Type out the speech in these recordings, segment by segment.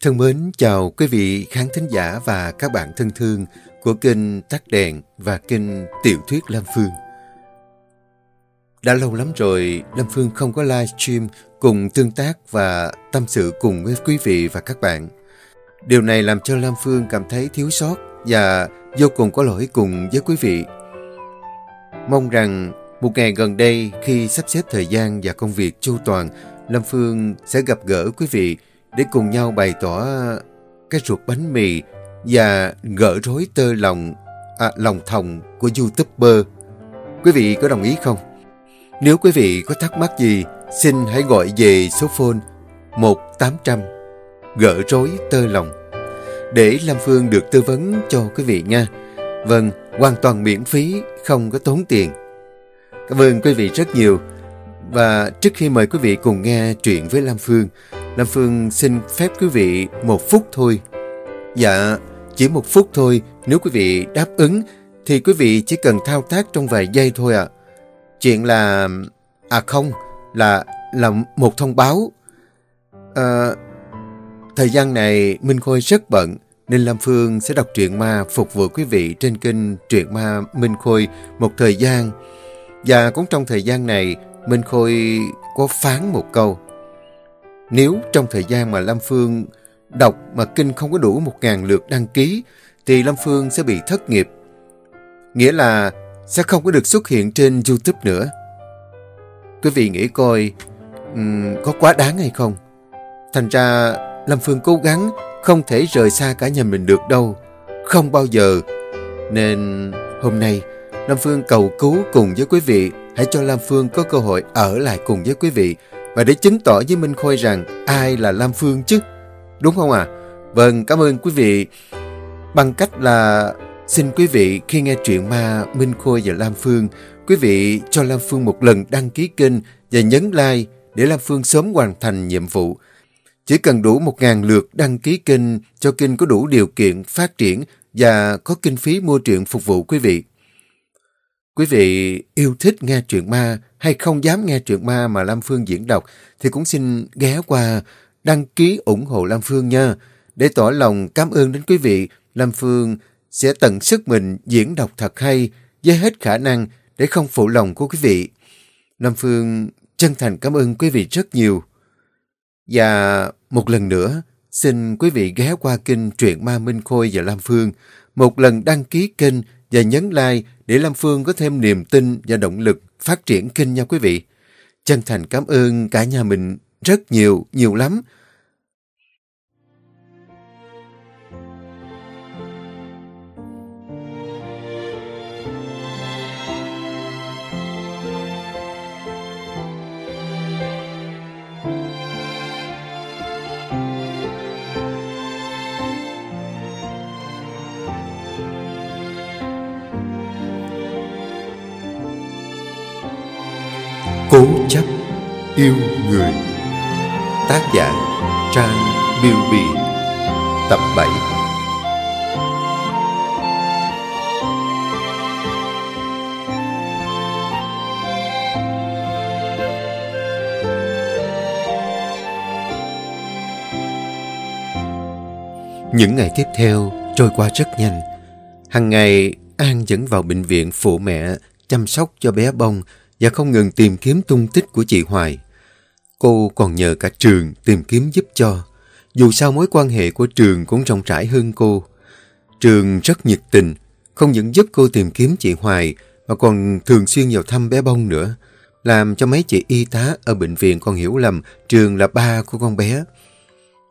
Thân mến chào quý vị khán thính giả và các bạn thân thương của kênh Tắt Đèn và kênh Tiểu Thuyết Lam Phương. Đã lâu lắm rồi Lam Phương không có livestream cùng tương tác và tâm sự cùng với quý vị và các bạn. Điều này làm cho Lam Phương cảm thấy thiếu sót và vô cùng có lỗi cùng với quý vị. Mong rằng một ngày gần đây khi sắp xếp thời gian và công việc chu toàn, Lam Phương sẽ gặp gỡ quý vị để cùng nhau bày tỏ ờ, cái ruột bánh mì và gỡ rối tơ lòng, à, lòng thòng của YouTuber. Quý vị có đồng ý không? Nếu quý vị có thắc mắc gì, xin hãy gọi về số phone 1800 gỡ rối tơ lòng để Lam Phương được tư vấn cho quý vị nha. Vâng, hoàn toàn miễn phí, không có tốn tiền. Cảm ơn quý vị rất nhiều. Và trước khi mời quý vị cùng nghe chuyện với Lam Phương, Lam Phương xin phép quý vị một phút thôi. Dạ, chỉ một phút thôi, nếu quý vị đáp ứng thì quý vị chỉ cần thao tác trong vài giây thôi ạ. Chuyện là... À không, là là một thông báo. À, thời gian này Minh Khôi rất bận nên Lam Phương sẽ đọc truyện ma phục vụ quý vị trên kênh Truyện Ma Minh Khôi một thời gian. Và cũng trong thời gian này, Minh Khôi có phán một câu. Nếu trong thời gian mà Lam Phương đọc mà kinh không có đủ một ngàn lượt đăng ký, thì Lam Phương sẽ bị thất nghiệp. Nghĩa là sẽ không có được xuất hiện trên YouTube nữa. Quý vị nghĩ coi, um, có quá đáng hay không? Thành ra, Lâm Phương cố gắng không thể rời xa cả nhà mình được đâu. Không bao giờ. Nên hôm nay, Lâm Phương cầu cứu cùng với quý vị hãy cho Lâm Phương có cơ hội ở lại cùng với quý vị và để chứng tỏ với Minh Khôi rằng ai là Lam Phương chứ. Đúng không ạ? À? Vâng, cảm ơn quý vị. Bằng cách là xin quý vị khi nghe truyện ma Minh Khôi và Lam Phương, quý vị cho Lam Phương một lần đăng ký kênh và nhấn like để Lam Phương sớm hoàn thành nhiệm vụ. Chỉ cần đủ một ngàn lượt đăng ký kênh cho kênh có đủ điều kiện phát triển và có kinh phí mua truyện phục vụ quý vị. Quý vị yêu thích nghe truyện ma hay không dám nghe truyện ma mà Lam Phương diễn đọc thì cũng xin ghé qua đăng ký ủng hộ Lam Phương nha. Để tỏ lòng cảm ơn đến quý vị, Lam Phương sẽ tận sức mình diễn đọc thật hay với hết khả năng để không phụ lòng của quý vị. Lam Phương chân thành cảm ơn quý vị rất nhiều. Và một lần nữa, xin quý vị ghé qua kênh Truyện Ma Minh Khôi và Lam Phương, một lần đăng ký kênh và nhấn like để Lam Phương có thêm niềm tin và động lực phát triển kênh nha quý vị. Chân thành cảm ơn cả nhà mình rất nhiều, nhiều lắm. Yêu người Tác giả Trang Biêu Bì, Tập 7 Những ngày tiếp theo trôi qua rất nhanh. Hằng ngày, An dẫn vào bệnh viện phụ mẹ chăm sóc cho bé bông và không ngừng tìm kiếm tung tích của chị Hoài. Cô còn nhờ cả trường tìm kiếm giúp cho. Dù sao mối quan hệ của trường cũng rộng rãi hơn cô. Trường rất nhiệt tình, không những giúp cô tìm kiếm chị Hoài mà còn thường xuyên vào thăm bé bông nữa. Làm cho mấy chị y tá ở bệnh viện còn hiểu lầm trường là ba của con bé.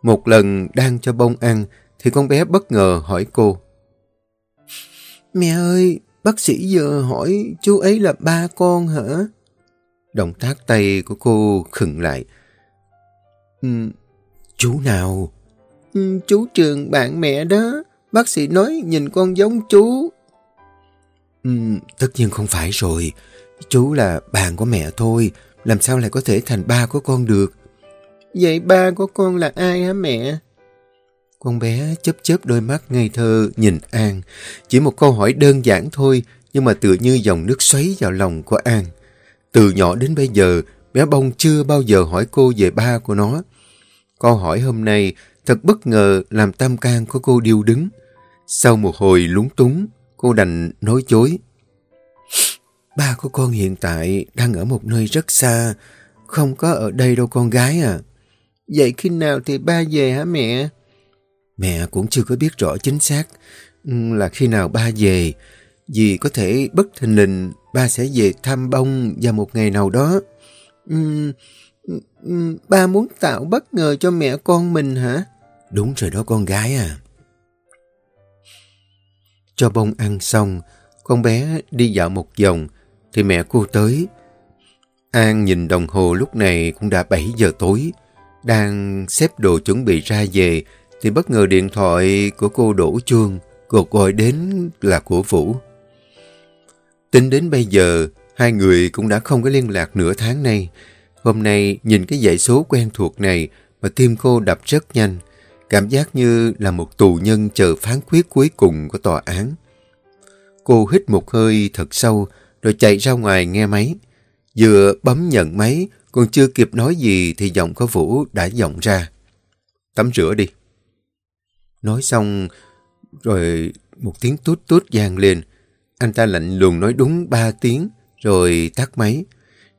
Một lần đang cho bông ăn thì con bé bất ngờ hỏi cô. Mẹ ơi, Bác sĩ giờ hỏi chú ấy là ba con hả? Động tác tay của cô khựng lại. Ừ, chú nào? Ừ, chú trường bạn mẹ đó. Bác sĩ nói nhìn con giống chú. Ừ, tất nhiên không phải rồi. Chú là bạn của mẹ thôi. Làm sao lại có thể thành ba của con được? Vậy ba của con là ai hả mẹ? Con bé chớp chớp đôi mắt ngây thơ nhìn An. Chỉ một câu hỏi đơn giản thôi, nhưng mà tựa như dòng nước xoáy vào lòng của An. Từ nhỏ đến bây giờ, bé bông chưa bao giờ hỏi cô về ba của nó. Câu hỏi hôm nay thật bất ngờ làm tâm can của cô điêu đứng. Sau một hồi lúng túng, cô đành nói chối. Ba của con hiện tại đang ở một nơi rất xa, không có ở đây đâu con gái à. Vậy khi nào thì ba về hả mẹ? Mẹ cũng chưa có biết rõ chính xác ừ, là khi nào ba về. Vì có thể bất thình lình ba sẽ về thăm bông vào một ngày nào đó. Uhm, ba muốn tạo bất ngờ cho mẹ con mình hả? Đúng rồi đó con gái à. Cho bông ăn xong, con bé đi dạo một vòng, thì mẹ cô tới. An nhìn đồng hồ lúc này cũng đã 7 giờ tối, đang xếp đồ chuẩn bị ra về, thì bất ngờ điện thoại của cô đổ chuông, cuộc gọi đến là của Vũ. Tính đến bây giờ, hai người cũng đã không có liên lạc nửa tháng nay. Hôm nay nhìn cái dãy số quen thuộc này mà tim cô đập rất nhanh, cảm giác như là một tù nhân chờ phán quyết cuối cùng của tòa án. Cô hít một hơi thật sâu rồi chạy ra ngoài nghe máy. Vừa bấm nhận máy, còn chưa kịp nói gì thì giọng có Vũ đã giọng ra. Tắm rửa đi. Nói xong rồi một tiếng tút tút vang lên. Anh ta lạnh lùng nói đúng ba tiếng rồi tắt máy.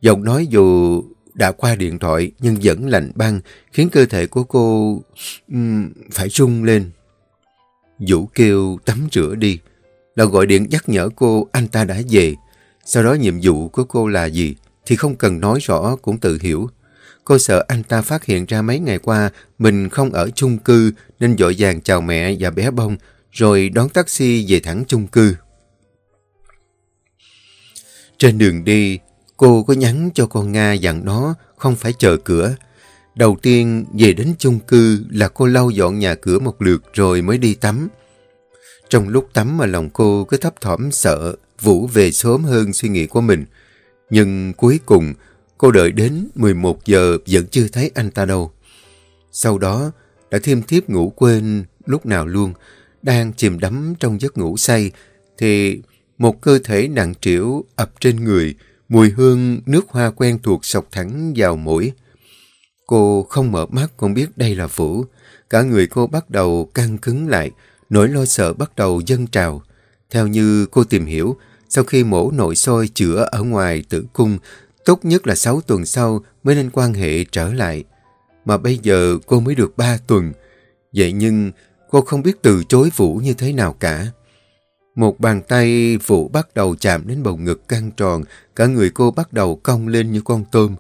Giọng nói dù đã qua điện thoại nhưng vẫn lạnh băng khiến cơ thể của cô um, phải rung lên. Vũ kêu tắm rửa đi là gọi điện nhắc nhở cô anh ta đã về. Sau đó nhiệm vụ của cô là gì thì không cần nói rõ cũng tự hiểu. Cô sợ anh ta phát hiện ra mấy ngày qua mình không ở chung cư nên dội vàng chào mẹ và bé bông rồi đón taxi về thẳng chung cư. Trên đường đi, cô có nhắn cho con Nga dặn nó không phải chờ cửa. Đầu tiên về đến chung cư là cô lau dọn nhà cửa một lượt rồi mới đi tắm. Trong lúc tắm mà lòng cô cứ thấp thỏm sợ Vũ về sớm hơn suy nghĩ của mình. Nhưng cuối cùng cô đợi đến 11 giờ vẫn chưa thấy anh ta đâu. Sau đó đã thêm thiếp ngủ quên lúc nào luôn. Đang chìm đắm trong giấc ngủ say thì một cơ thể nặng trĩu ập trên người, mùi hương nước hoa quen thuộc sọc thẳng vào mũi. Cô không mở mắt cũng biết đây là Vũ. Cả người cô bắt đầu căng cứng lại, nỗi lo sợ bắt đầu dâng trào. Theo như cô tìm hiểu, sau khi mổ nội soi chữa ở ngoài tử cung, tốt nhất là 6 tuần sau mới nên quan hệ trở lại. Mà bây giờ cô mới được 3 tuần. Vậy nhưng cô không biết từ chối Vũ như thế nào cả. Một bàn tay Vũ bắt đầu chạm đến bầu ngực căng tròn, cả người cô bắt đầu cong lên như con tôm.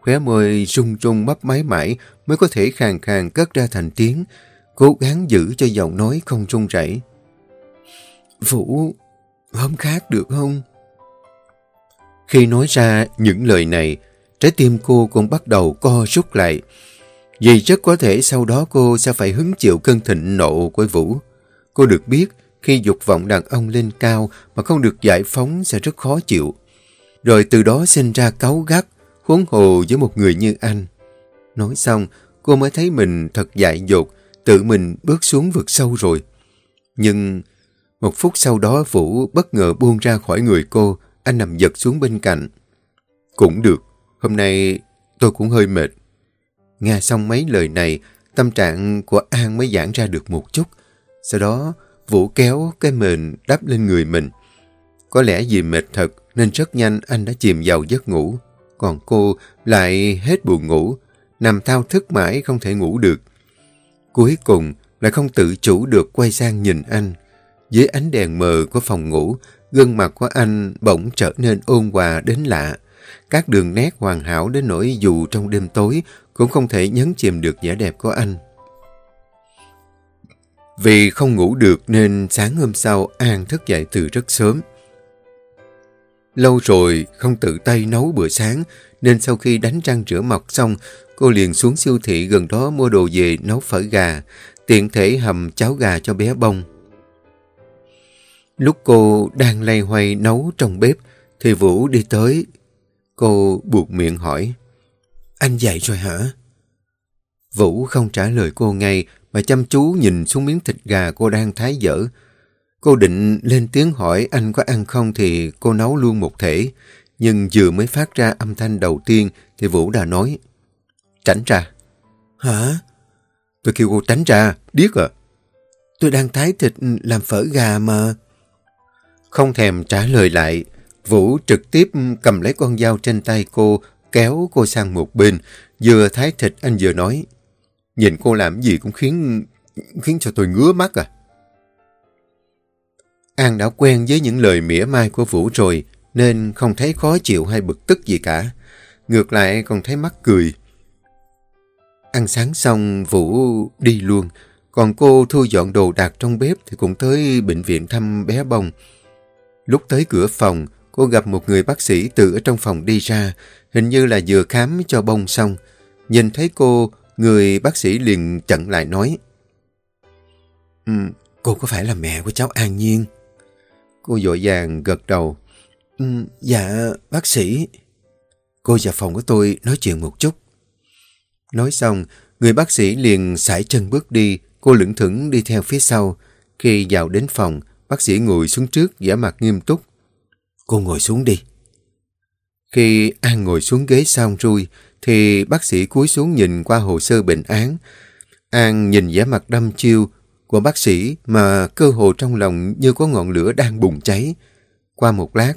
Khóe môi rung rung mấp máy mãi mới có thể khàn khàn cất ra thành tiếng, cố gắng giữ cho giọng nói không run rẩy. Vũ, hôm khác được không? Khi nói ra những lời này, trái tim cô cũng bắt đầu co rút lại. Vì rất có thể sau đó cô sẽ phải hứng chịu cơn thịnh nộ của Vũ. Cô được biết, khi dục vọng đàn ông lên cao mà không được giải phóng sẽ rất khó chịu. Rồi từ đó sinh ra cáu gắt, huống hồ với một người như anh. Nói xong, cô mới thấy mình thật dại dột, tự mình bước xuống vực sâu rồi. Nhưng một phút sau đó Vũ bất ngờ buông ra khỏi người cô, anh nằm giật xuống bên cạnh. Cũng được, hôm nay tôi cũng hơi mệt. Nghe xong mấy lời này, tâm trạng của An mới giãn ra được một chút. Sau đó, Vũ kéo cái mền đắp lên người mình. Có lẽ vì mệt thật nên rất nhanh anh đã chìm vào giấc ngủ. Còn cô lại hết buồn ngủ, nằm thao thức mãi không thể ngủ được. Cuối cùng lại không tự chủ được quay sang nhìn anh. Dưới ánh đèn mờ của phòng ngủ, gương mặt của anh bỗng trở nên ôn hòa đến lạ. Các đường nét hoàn hảo đến nỗi dù trong đêm tối cũng không thể nhấn chìm được vẻ đẹp của anh. Vì không ngủ được nên sáng hôm sau An thức dậy từ rất sớm. Lâu rồi không tự tay nấu bữa sáng, nên sau khi đánh răng rửa mặt xong, cô liền xuống siêu thị gần đó mua đồ về nấu phở gà, tiện thể hầm cháo gà cho bé bông. Lúc cô đang lay hoay nấu trong bếp thì Vũ đi tới. Cô buộc miệng hỏi, Anh dậy rồi hả? Vũ không trả lời cô ngay mà chăm chú nhìn xuống miếng thịt gà cô đang thái dở. Cô định lên tiếng hỏi anh có ăn không thì cô nấu luôn một thể. Nhưng vừa mới phát ra âm thanh đầu tiên thì Vũ đã nói Tránh ra. Hả? Tôi kêu cô tránh ra, điếc à. Tôi đang thái thịt làm phở gà mà. Không thèm trả lời lại, Vũ trực tiếp cầm lấy con dao trên tay cô, kéo cô sang một bên, vừa thái thịt anh vừa nói. Nhìn cô làm gì cũng khiến khiến cho tôi ngứa mắt à. An đã quen với những lời mỉa mai của Vũ rồi, nên không thấy khó chịu hay bực tức gì cả. Ngược lại còn thấy mắc cười. Ăn sáng xong, Vũ đi luôn. Còn cô thu dọn đồ đạc trong bếp thì cũng tới bệnh viện thăm bé bông. Lúc tới cửa phòng, cô gặp một người bác sĩ từ ở trong phòng đi ra, hình như là vừa khám cho bông xong. Nhìn thấy cô, người bác sĩ liền chặn lại nói. Ừ, cô có phải là mẹ của cháu An Nhiên? Cô dội vàng gật đầu. Ừ, dạ, bác sĩ. Cô vào phòng của tôi nói chuyện một chút. Nói xong, người bác sĩ liền sải chân bước đi, cô lững thững đi theo phía sau. Khi vào đến phòng, bác sĩ ngồi xuống trước, giả mặt nghiêm túc. Cô ngồi xuống đi. Khi An ngồi xuống ghế xong rồi, thì bác sĩ cúi xuống nhìn qua hồ sơ bệnh án. An nhìn vẻ mặt đăm chiêu của bác sĩ mà cơ hồ trong lòng như có ngọn lửa đang bùng cháy. Qua một lát,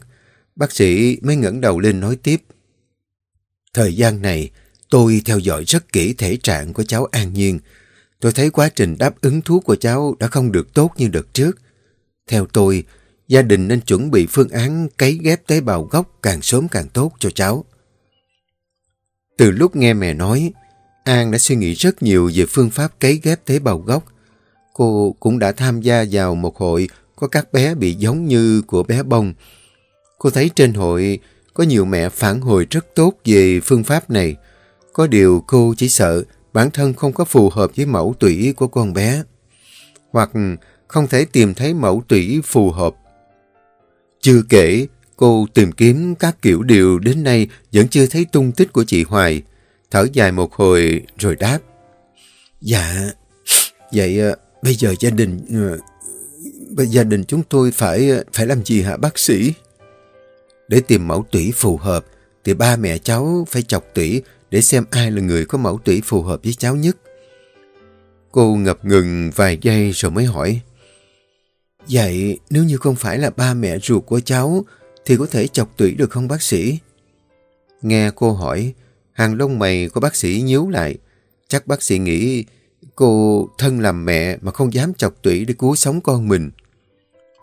bác sĩ mới ngẩng đầu lên nói tiếp. Thời gian này, tôi theo dõi rất kỹ thể trạng của cháu An Nhiên. Tôi thấy quá trình đáp ứng thuốc của cháu đã không được tốt như đợt trước. Theo tôi, gia đình nên chuẩn bị phương án cấy ghép tế bào gốc càng sớm càng tốt cho cháu. Từ lúc nghe mẹ nói, An đã suy nghĩ rất nhiều về phương pháp cấy ghép tế bào gốc. Cô cũng đã tham gia vào một hội có các bé bị giống như của bé bông. Cô thấy trên hội có nhiều mẹ phản hồi rất tốt về phương pháp này. Có điều cô chỉ sợ bản thân không có phù hợp với mẫu tủy của con bé. Hoặc không thể tìm thấy mẫu tủy phù hợp. Chưa kể, cô tìm kiếm các kiểu điều đến nay vẫn chưa thấy tung tích của chị Hoài. Thở dài một hồi rồi đáp. Dạ, vậy ờ, bây giờ gia đình... Ờ, bây gia đình chúng tôi phải ờ, phải làm gì hả bác sĩ? Để tìm mẫu tủy phù hợp, thì ba mẹ cháu phải chọc tủy để xem ai là người có mẫu tủy phù hợp với cháu nhất. Cô ngập ngừng vài giây rồi mới hỏi. Vậy nếu như không phải là ba mẹ ruột của cháu thì có thể chọc tủy được không bác sĩ? Nghe cô hỏi, hàng lông mày của bác sĩ nhíu lại. Chắc bác sĩ nghĩ cô thân làm mẹ mà không dám chọc tủy để cứu sống con mình.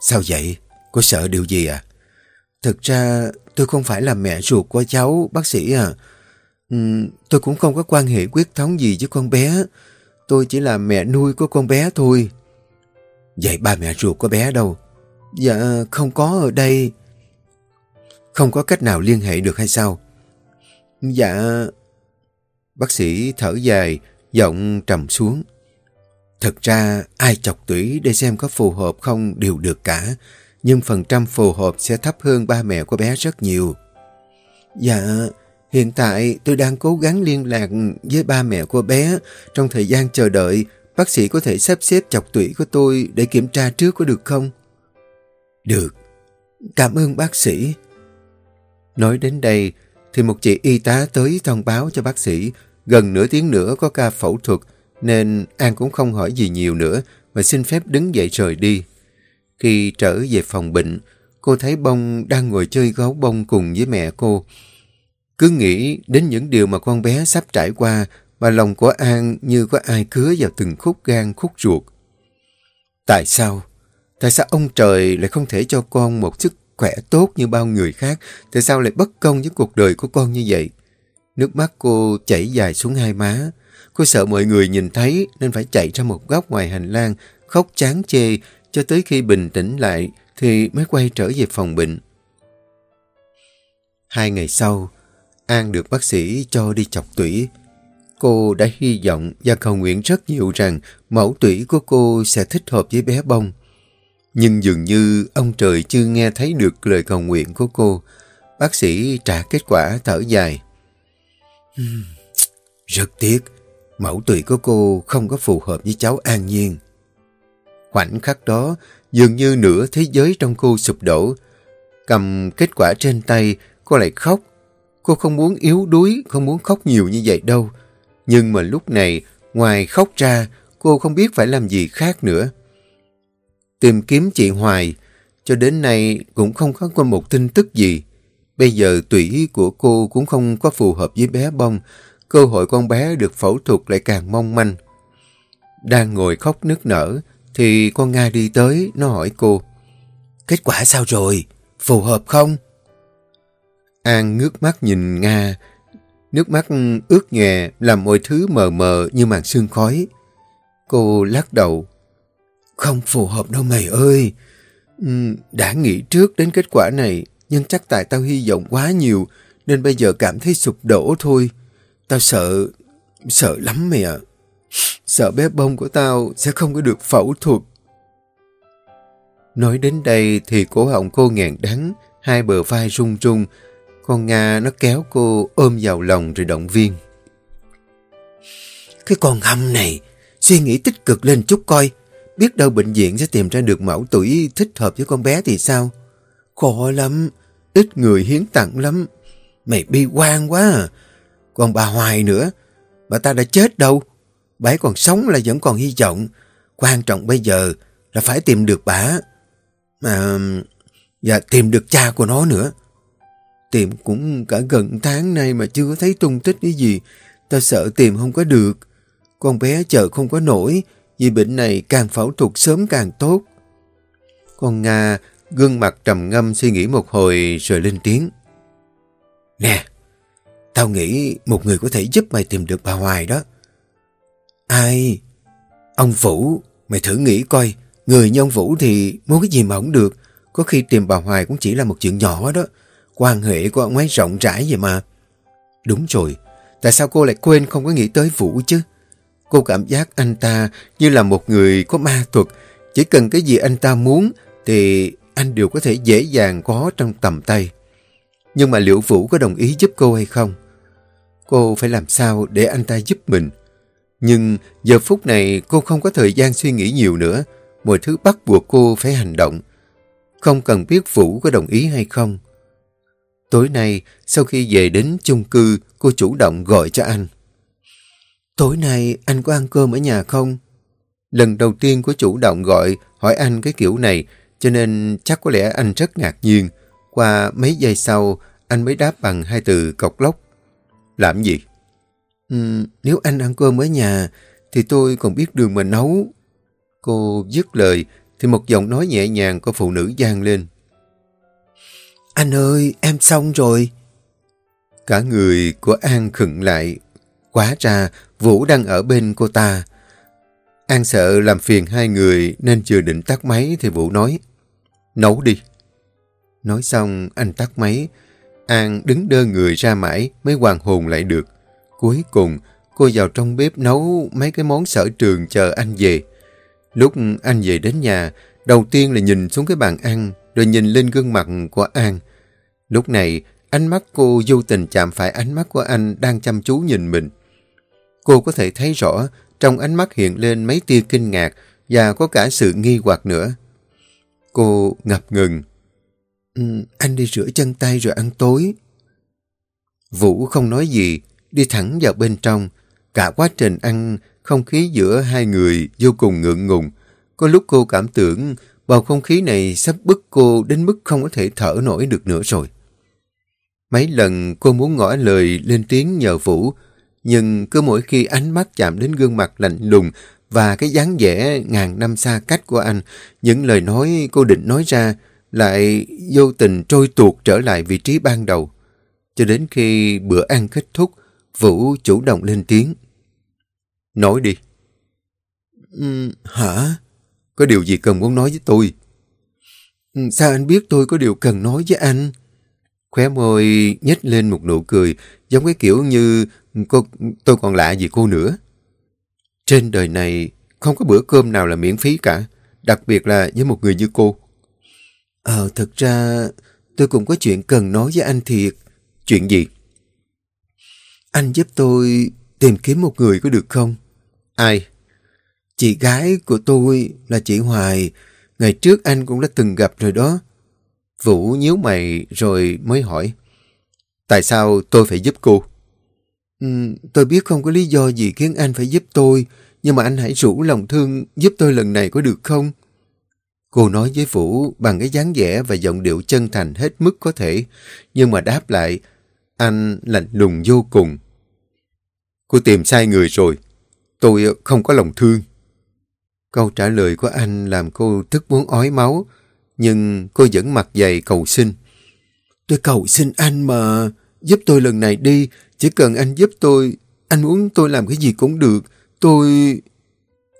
Sao vậy? Cô sợ điều gì à? Thực ra tôi không phải là mẹ ruột của cháu, bác sĩ à. Ừ, tôi cũng không có quan hệ quyết thống gì với con bé. Tôi chỉ là mẹ nuôi của con bé thôi. Vậy ba mẹ ruột của bé đâu? Dạ, không có ở đây. Không có cách nào liên hệ được hay sao? Dạ... Bác sĩ thở dài, giọng trầm xuống. Thật ra, ai chọc tủy để xem có phù hợp không đều được cả, nhưng phần trăm phù hợp sẽ thấp hơn ba mẹ của bé rất nhiều. Dạ, hiện tại tôi đang cố gắng liên lạc với ba mẹ của bé. Trong thời gian chờ đợi, bác sĩ có thể sắp xếp chọc tủy của tôi để kiểm tra trước có được không? Được, cảm ơn bác sĩ. Nói đến đây, thì một chị y tá tới thông báo cho bác sĩ gần nửa tiếng nữa có ca phẫu thuật nên An cũng không hỏi gì nhiều nữa mà xin phép đứng dậy rời đi. Khi trở về phòng bệnh, cô thấy Bông đang ngồi chơi gấu bông cùng với mẹ cô. Cứ nghĩ đến những điều mà con bé sắp trải qua mà lòng của An như có ai cứa vào từng khúc gan khúc ruột. Tại sao? Tại sao ông trời lại không thể cho con một sức khỏe tốt như bao người khác? Tại sao lại bất công với cuộc đời của con như vậy? Nước mắt cô chảy dài xuống hai má. Cô sợ mọi người nhìn thấy nên phải chạy ra một góc ngoài hành lang, khóc chán chê cho tới khi bình tĩnh lại thì mới quay trở về phòng bệnh. Hai ngày sau, An được bác sĩ cho đi chọc tủy. Cô đã hy vọng và cầu nguyện rất nhiều rằng mẫu tủy của cô sẽ thích hợp với bé bông. Nhưng dường như ông trời chưa nghe thấy được lời cầu nguyện của cô. Bác sĩ trả kết quả thở dài. Rất tiếc, mẫu tủy của cô không có phù hợp với cháu An Nhiên. Khoảnh khắc đó, dường như nửa thế giới trong cô sụp đổ. Cầm kết quả trên tay, cô lại khóc. Cô không muốn yếu đuối, không muốn khóc nhiều như vậy đâu. Nhưng mà lúc này, ngoài khóc ra, cô không biết phải làm gì khác nữa. Tìm kiếm chị Hoài, cho đến nay cũng không có qua một tin tức gì. Bây giờ tủy của cô cũng không có phù hợp với bé bông, cơ hội con bé được phẫu thuật lại càng mong manh. Đang ngồi khóc nức nở, thì con Nga đi tới, nó hỏi cô. Kết quả sao rồi? Phù hợp không? An ngước mắt nhìn Nga, nước mắt ướt nhòe làm mọi thứ mờ mờ như màn sương khói. Cô lắc đầu. Không phù hợp đâu mày ơi. Ừ, đã nghĩ trước đến kết quả này, nhưng chắc tại tao hy vọng quá nhiều, nên bây giờ cảm thấy sụp đổ thôi. Tao sợ, sợ lắm mày ạ. Sợ bé bông của tao sẽ không có được phẫu thuật. Nói đến đây thì cổ họng cô ngàn đắng, hai bờ vai rung rung. Con Nga nó kéo cô ôm vào lòng rồi động viên. Cái con hâm này, suy nghĩ tích cực lên chút coi. Biết đâu bệnh viện sẽ tìm ra được mẫu tuổi thích hợp với con bé thì sao? Khó lắm, ít người hiến tặng lắm. Mày bi quan quá à. Còn bà Hoài nữa, bà ta đã chết đâu. Bà ấy còn sống là vẫn còn hy vọng. Quan trọng bây giờ là phải tìm được bà. Mà... Và tìm được cha của nó nữa. Tìm cũng cả gần tháng nay mà chưa thấy tung tích cái gì. Ta sợ tìm không có được. Con bé chờ không có nổi. Vì bệnh này càng phẫu thuật sớm càng tốt. Con Nga gương mặt trầm ngâm suy nghĩ một hồi rồi lên tiếng. Nè, tao nghĩ một người có thể giúp mày tìm được bà Hoài đó. Ai? Ông Vũ, mày thử nghĩ coi, người như ông Vũ thì muốn cái gì mà không được. Có khi tìm bà Hoài cũng chỉ là một chuyện nhỏ đó. Quan hệ của ông ấy rộng rãi vậy mà. Đúng rồi, tại sao cô lại quên không có nghĩ tới Vũ chứ? Cô cảm giác anh ta như là một người có ma thuật. Chỉ cần cái gì anh ta muốn thì anh đều có thể dễ dàng có trong tầm tay. Nhưng mà liệu Vũ có đồng ý giúp cô hay không? Cô phải làm sao để anh ta giúp mình? Nhưng giờ phút này cô không có thời gian suy nghĩ nhiều nữa. Mọi thứ bắt buộc cô phải hành động. Không cần biết Vũ có đồng ý hay không. Tối nay, sau khi về đến chung cư, cô chủ động gọi cho anh. Tối nay anh có ăn cơm ở nhà không? Lần đầu tiên cô chủ động gọi hỏi anh cái kiểu này cho nên chắc có lẽ anh rất ngạc nhiên. Qua mấy giây sau anh mới đáp bằng hai từ cọc lóc. Làm gì? Ừ, nếu anh ăn cơm ở nhà thì tôi còn biết đường mà nấu. Cô dứt lời thì một giọng nói nhẹ nhàng của phụ nữ gian lên. Anh ơi, em xong rồi. Cả người của An khựng lại. Quá ra, Vũ đang ở bên cô ta. An sợ làm phiền hai người nên chưa định tắt máy thì Vũ nói. Nấu đi. Nói xong, anh tắt máy. An đứng đơ người ra mãi mới hoàn hồn lại được. Cuối cùng, cô vào trong bếp nấu mấy cái món sở trường chờ anh về. Lúc anh về đến nhà, đầu tiên là nhìn xuống cái bàn ăn, rồi nhìn lên gương mặt của An. Lúc này, ánh mắt cô vô tình chạm phải ánh mắt của anh đang chăm chú nhìn mình. Cô có thể thấy rõ, trong ánh mắt hiện lên mấy tia kinh ngạc và có cả sự nghi hoặc nữa. Cô ngập ngừng. Ừ, anh đi rửa chân tay rồi ăn tối. Vũ không nói gì, đi thẳng vào bên trong. Cả quá trình ăn, không khí giữa hai người vô cùng ngượng ngùng. Có lúc cô cảm tưởng bầu không khí này sắp bức cô đến mức không có thể thở nổi được nữa rồi. Mấy lần cô muốn ngỏ lời lên tiếng nhờ Vũ, nhưng cứ mỗi khi ánh mắt chạm đến gương mặt lạnh lùng và cái dáng vẻ ngàn năm xa cách của anh, những lời nói cô định nói ra lại vô tình trôi tuột trở lại vị trí ban đầu. Cho đến khi bữa ăn kết thúc, Vũ chủ động lên tiếng. Nói đi. Um, hả? Có điều gì cần muốn nói với tôi? Sao anh biết tôi có điều cần nói với anh? Khóe môi nhếch lên một nụ cười, giống cái kiểu như cô, tôi còn lạ gì cô nữa. Trên đời này không có bữa cơm nào là miễn phí cả, đặc biệt là với một người như cô. Ờ, thật ra tôi cũng có chuyện cần nói với anh thiệt. Chuyện gì? Anh giúp tôi tìm kiếm một người có được không? Ai? Chị gái của tôi là chị Hoài. Ngày trước anh cũng đã từng gặp rồi đó. Vũ nhíu mày rồi mới hỏi. Tại sao tôi phải giúp cô? Ừ, tôi biết không có lý do gì khiến anh phải giúp tôi, nhưng mà anh hãy rủ lòng thương giúp tôi lần này có được không? Cô nói với Vũ bằng cái dáng vẻ và giọng điệu chân thành hết mức có thể, nhưng mà đáp lại, anh lạnh lùng vô cùng. Cô tìm sai người rồi, tôi không có lòng thương. Câu trả lời của anh làm cô tức muốn ói máu, nhưng cô vẫn mặt dày cầu xin. Tôi cầu xin anh mà, giúp tôi lần này đi, chỉ cần anh giúp tôi, anh muốn tôi làm cái gì cũng được, tôi...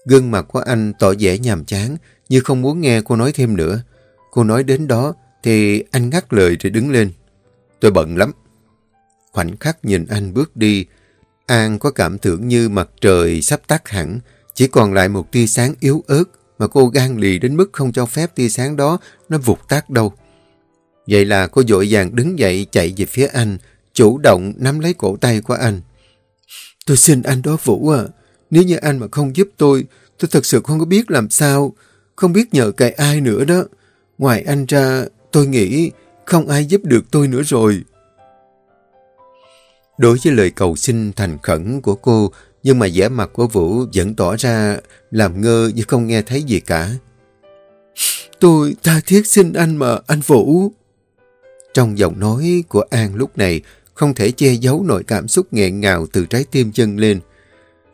Gương mặt của anh tỏ vẻ nhàm chán, như không muốn nghe cô nói thêm nữa. Cô nói đến đó thì anh ngắt lời rồi đứng lên. Tôi bận lắm. Khoảnh khắc nhìn anh bước đi, An có cảm tưởng như mặt trời sắp tắt hẳn, chỉ còn lại một tia sáng yếu ớt mà cô gan lì đến mức không cho phép tia sáng đó nó vụt tắt đâu. Vậy là cô dội vàng đứng dậy chạy về phía anh, chủ động nắm lấy cổ tay của anh. Tôi xin anh đó Vũ à, nếu như anh mà không giúp tôi, tôi thật sự không có biết làm sao, không biết nhờ cậy ai nữa đó. Ngoài anh ra, tôi nghĩ không ai giúp được tôi nữa rồi. Đối với lời cầu xin thành khẩn của cô, nhưng mà vẻ mặt của Vũ vẫn tỏ ra làm ngơ như không nghe thấy gì cả. Tôi tha thiết xin anh mà, anh Vũ. Trong giọng nói của An lúc này không thể che giấu nỗi cảm xúc nghẹn ngào từ trái tim chân lên.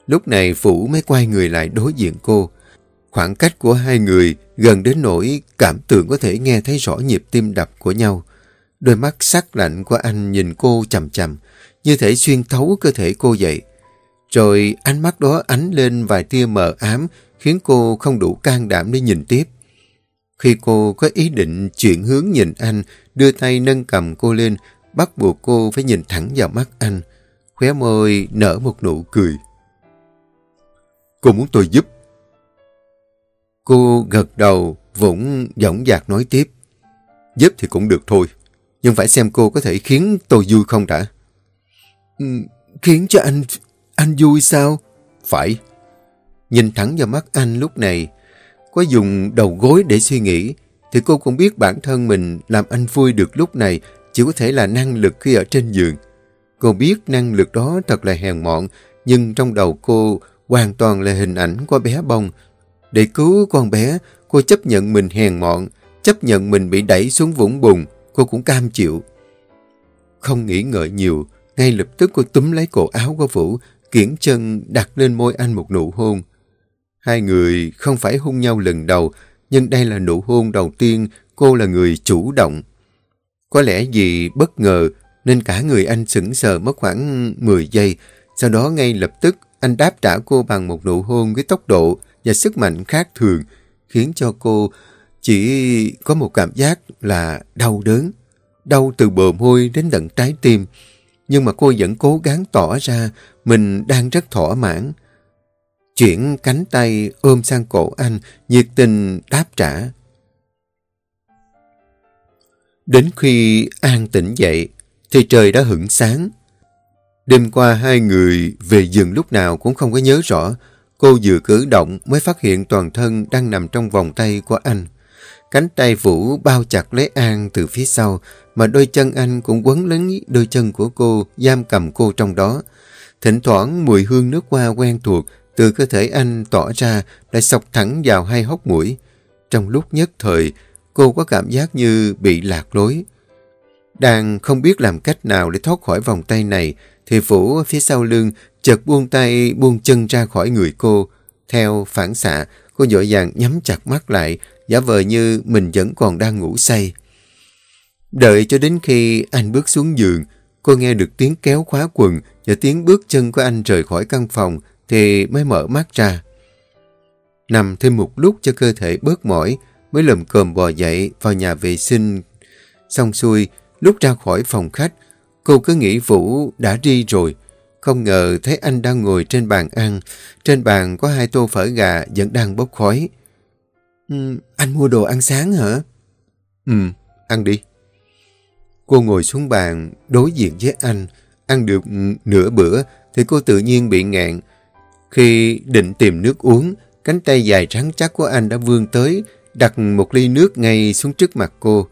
Lúc này phủ mới quay người lại đối diện cô. Khoảng cách của hai người gần đến nỗi cảm tưởng có thể nghe thấy rõ nhịp tim đập của nhau. Đôi mắt sắc lạnh của anh nhìn cô chầm chầm, như thể xuyên thấu cơ thể cô vậy. Rồi ánh mắt đó ánh lên vài tia mờ ám, khiến cô không đủ can đảm để nhìn tiếp. Khi cô có ý định chuyển hướng nhìn anh, đưa tay nâng cầm cô lên, bắt buộc cô phải nhìn thẳng vào mắt anh. Khóe môi nở một nụ cười. Cô muốn tôi giúp. Cô gật đầu, vũng dõng dạc nói tiếp. Giúp thì cũng được thôi, nhưng phải xem cô có thể khiến tôi vui không đã. Ừ, khiến cho anh... anh vui sao? Phải. Nhìn thẳng vào mắt anh lúc này, có dùng đầu gối để suy nghĩ, thì cô cũng biết bản thân mình làm anh vui được lúc này chỉ có thể là năng lực khi ở trên giường. Cô biết năng lực đó thật là hèn mọn, nhưng trong đầu cô hoàn toàn là hình ảnh của bé bông. Để cứu con bé, cô chấp nhận mình hèn mọn, chấp nhận mình bị đẩy xuống vũng bùn, cô cũng cam chịu. Không nghĩ ngợi nhiều, ngay lập tức cô túm lấy cổ áo của Vũ, kiển chân đặt lên môi anh một nụ hôn. Hai người không phải hôn nhau lần đầu, nhưng đây là nụ hôn đầu tiên cô là người chủ động. Có lẽ vì bất ngờ nên cả người anh sững sờ mất khoảng 10 giây, sau đó ngay lập tức anh đáp trả cô bằng một nụ hôn với tốc độ và sức mạnh khác thường, khiến cho cô chỉ có một cảm giác là đau đớn, đau từ bờ môi đến tận trái tim. Nhưng mà cô vẫn cố gắng tỏ ra mình đang rất thỏa mãn. Chuyển cánh tay ôm sang cổ anh, nhiệt tình đáp trả. Đến khi An tỉnh dậy, thì trời đã hửng sáng. Đêm qua hai người về giường lúc nào cũng không có nhớ rõ. Cô vừa cử động mới phát hiện toàn thân đang nằm trong vòng tay của anh. Cánh tay Vũ bao chặt lấy An từ phía sau, mà đôi chân anh cũng quấn lấy đôi chân của cô, giam cầm cô trong đó. Thỉnh thoảng mùi hương nước hoa quen thuộc từ cơ thể anh tỏ ra lại sọc thẳng vào hai hốc mũi. Trong lúc nhất thời, cô có cảm giác như bị lạc lối. Đang không biết làm cách nào để thoát khỏi vòng tay này, thì Vũ phía sau lưng chợt buông tay buông chân ra khỏi người cô. Theo phản xạ, cô dội vàng nhắm chặt mắt lại, giả vờ như mình vẫn còn đang ngủ say. Đợi cho đến khi anh bước xuống giường, cô nghe được tiếng kéo khóa quần và tiếng bước chân của anh rời khỏi căn phòng thì mới mở mắt ra. Nằm thêm một lúc cho cơ thể bớt mỏi, mới lầm cơm bò dậy vào nhà vệ sinh. Xong xuôi, lúc ra khỏi phòng khách, cô cứ nghĩ Vũ đã đi rồi. Không ngờ thấy anh đang ngồi trên bàn ăn. Trên bàn có hai tô phở gà vẫn đang bốc khói. Uhm, anh mua đồ ăn sáng hả? Ừ, ăn đi. Cô ngồi xuống bàn, đối diện với anh. Ăn được nửa bữa thì cô tự nhiên bị ngạn. Khi định tìm nước uống, cánh tay dài trắng chắc của anh đã vươn tới, đặt một ly nước ngay xuống trước mặt cô.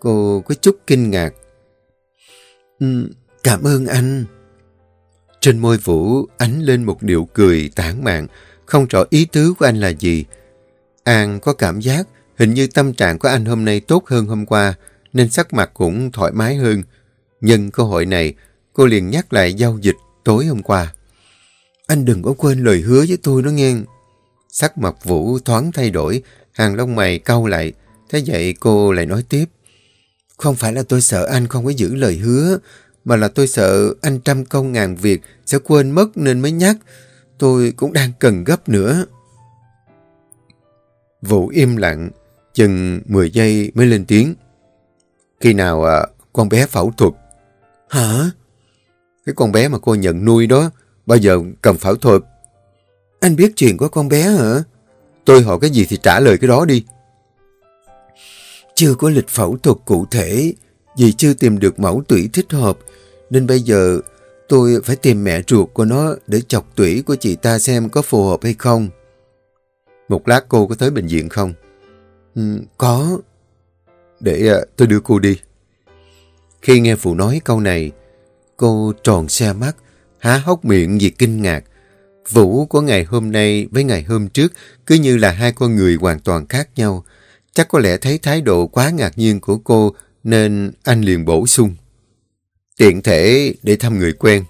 Cô có chút kinh ngạc. Ừ, cảm ơn anh. Trên môi Vũ ánh lên một điệu cười tản mạn, không rõ ý tứ của anh là gì. An có cảm giác hình như tâm trạng của anh hôm nay tốt hơn hôm qua, nên sắc mặt cũng thoải mái hơn. Nhân cơ hội này, cô liền nhắc lại giao dịch tối hôm qua. Anh đừng có quên lời hứa với tôi đó nghe. Sắc mặt Vũ thoáng thay đổi, hàng lông mày cau lại. Thế vậy cô lại nói tiếp. Không phải là tôi sợ anh không có giữ lời hứa, mà là tôi sợ anh trăm công ngàn việc sẽ quên mất nên mới nhắc. Tôi cũng đang cần gấp nữa. Vũ im lặng, chừng 10 giây mới lên tiếng. Khi nào à, con bé phẫu thuật? Hả? Cái con bé mà cô nhận nuôi đó, bao giờ cần phẫu thuật? Anh biết chuyện của con bé hả? Tôi hỏi cái gì thì trả lời cái đó đi. Chưa có lịch phẫu thuật cụ thể, vì chưa tìm được mẫu tủy thích hợp, nên bây giờ tôi phải tìm mẹ ruột của nó để chọc tủy của chị ta xem có phù hợp hay không. Một lát cô có tới bệnh viện không? Ừ, có. Để à, tôi đưa cô đi. Khi nghe phụ nói câu này, cô tròn xe mắt, há hốc miệng vì kinh ngạc. Vũ của ngày hôm nay với ngày hôm trước cứ như là hai con người hoàn toàn khác nhau. Chắc có lẽ thấy thái độ quá ngạc nhiên của cô nên anh liền bổ sung. Tiện thể để thăm người quen.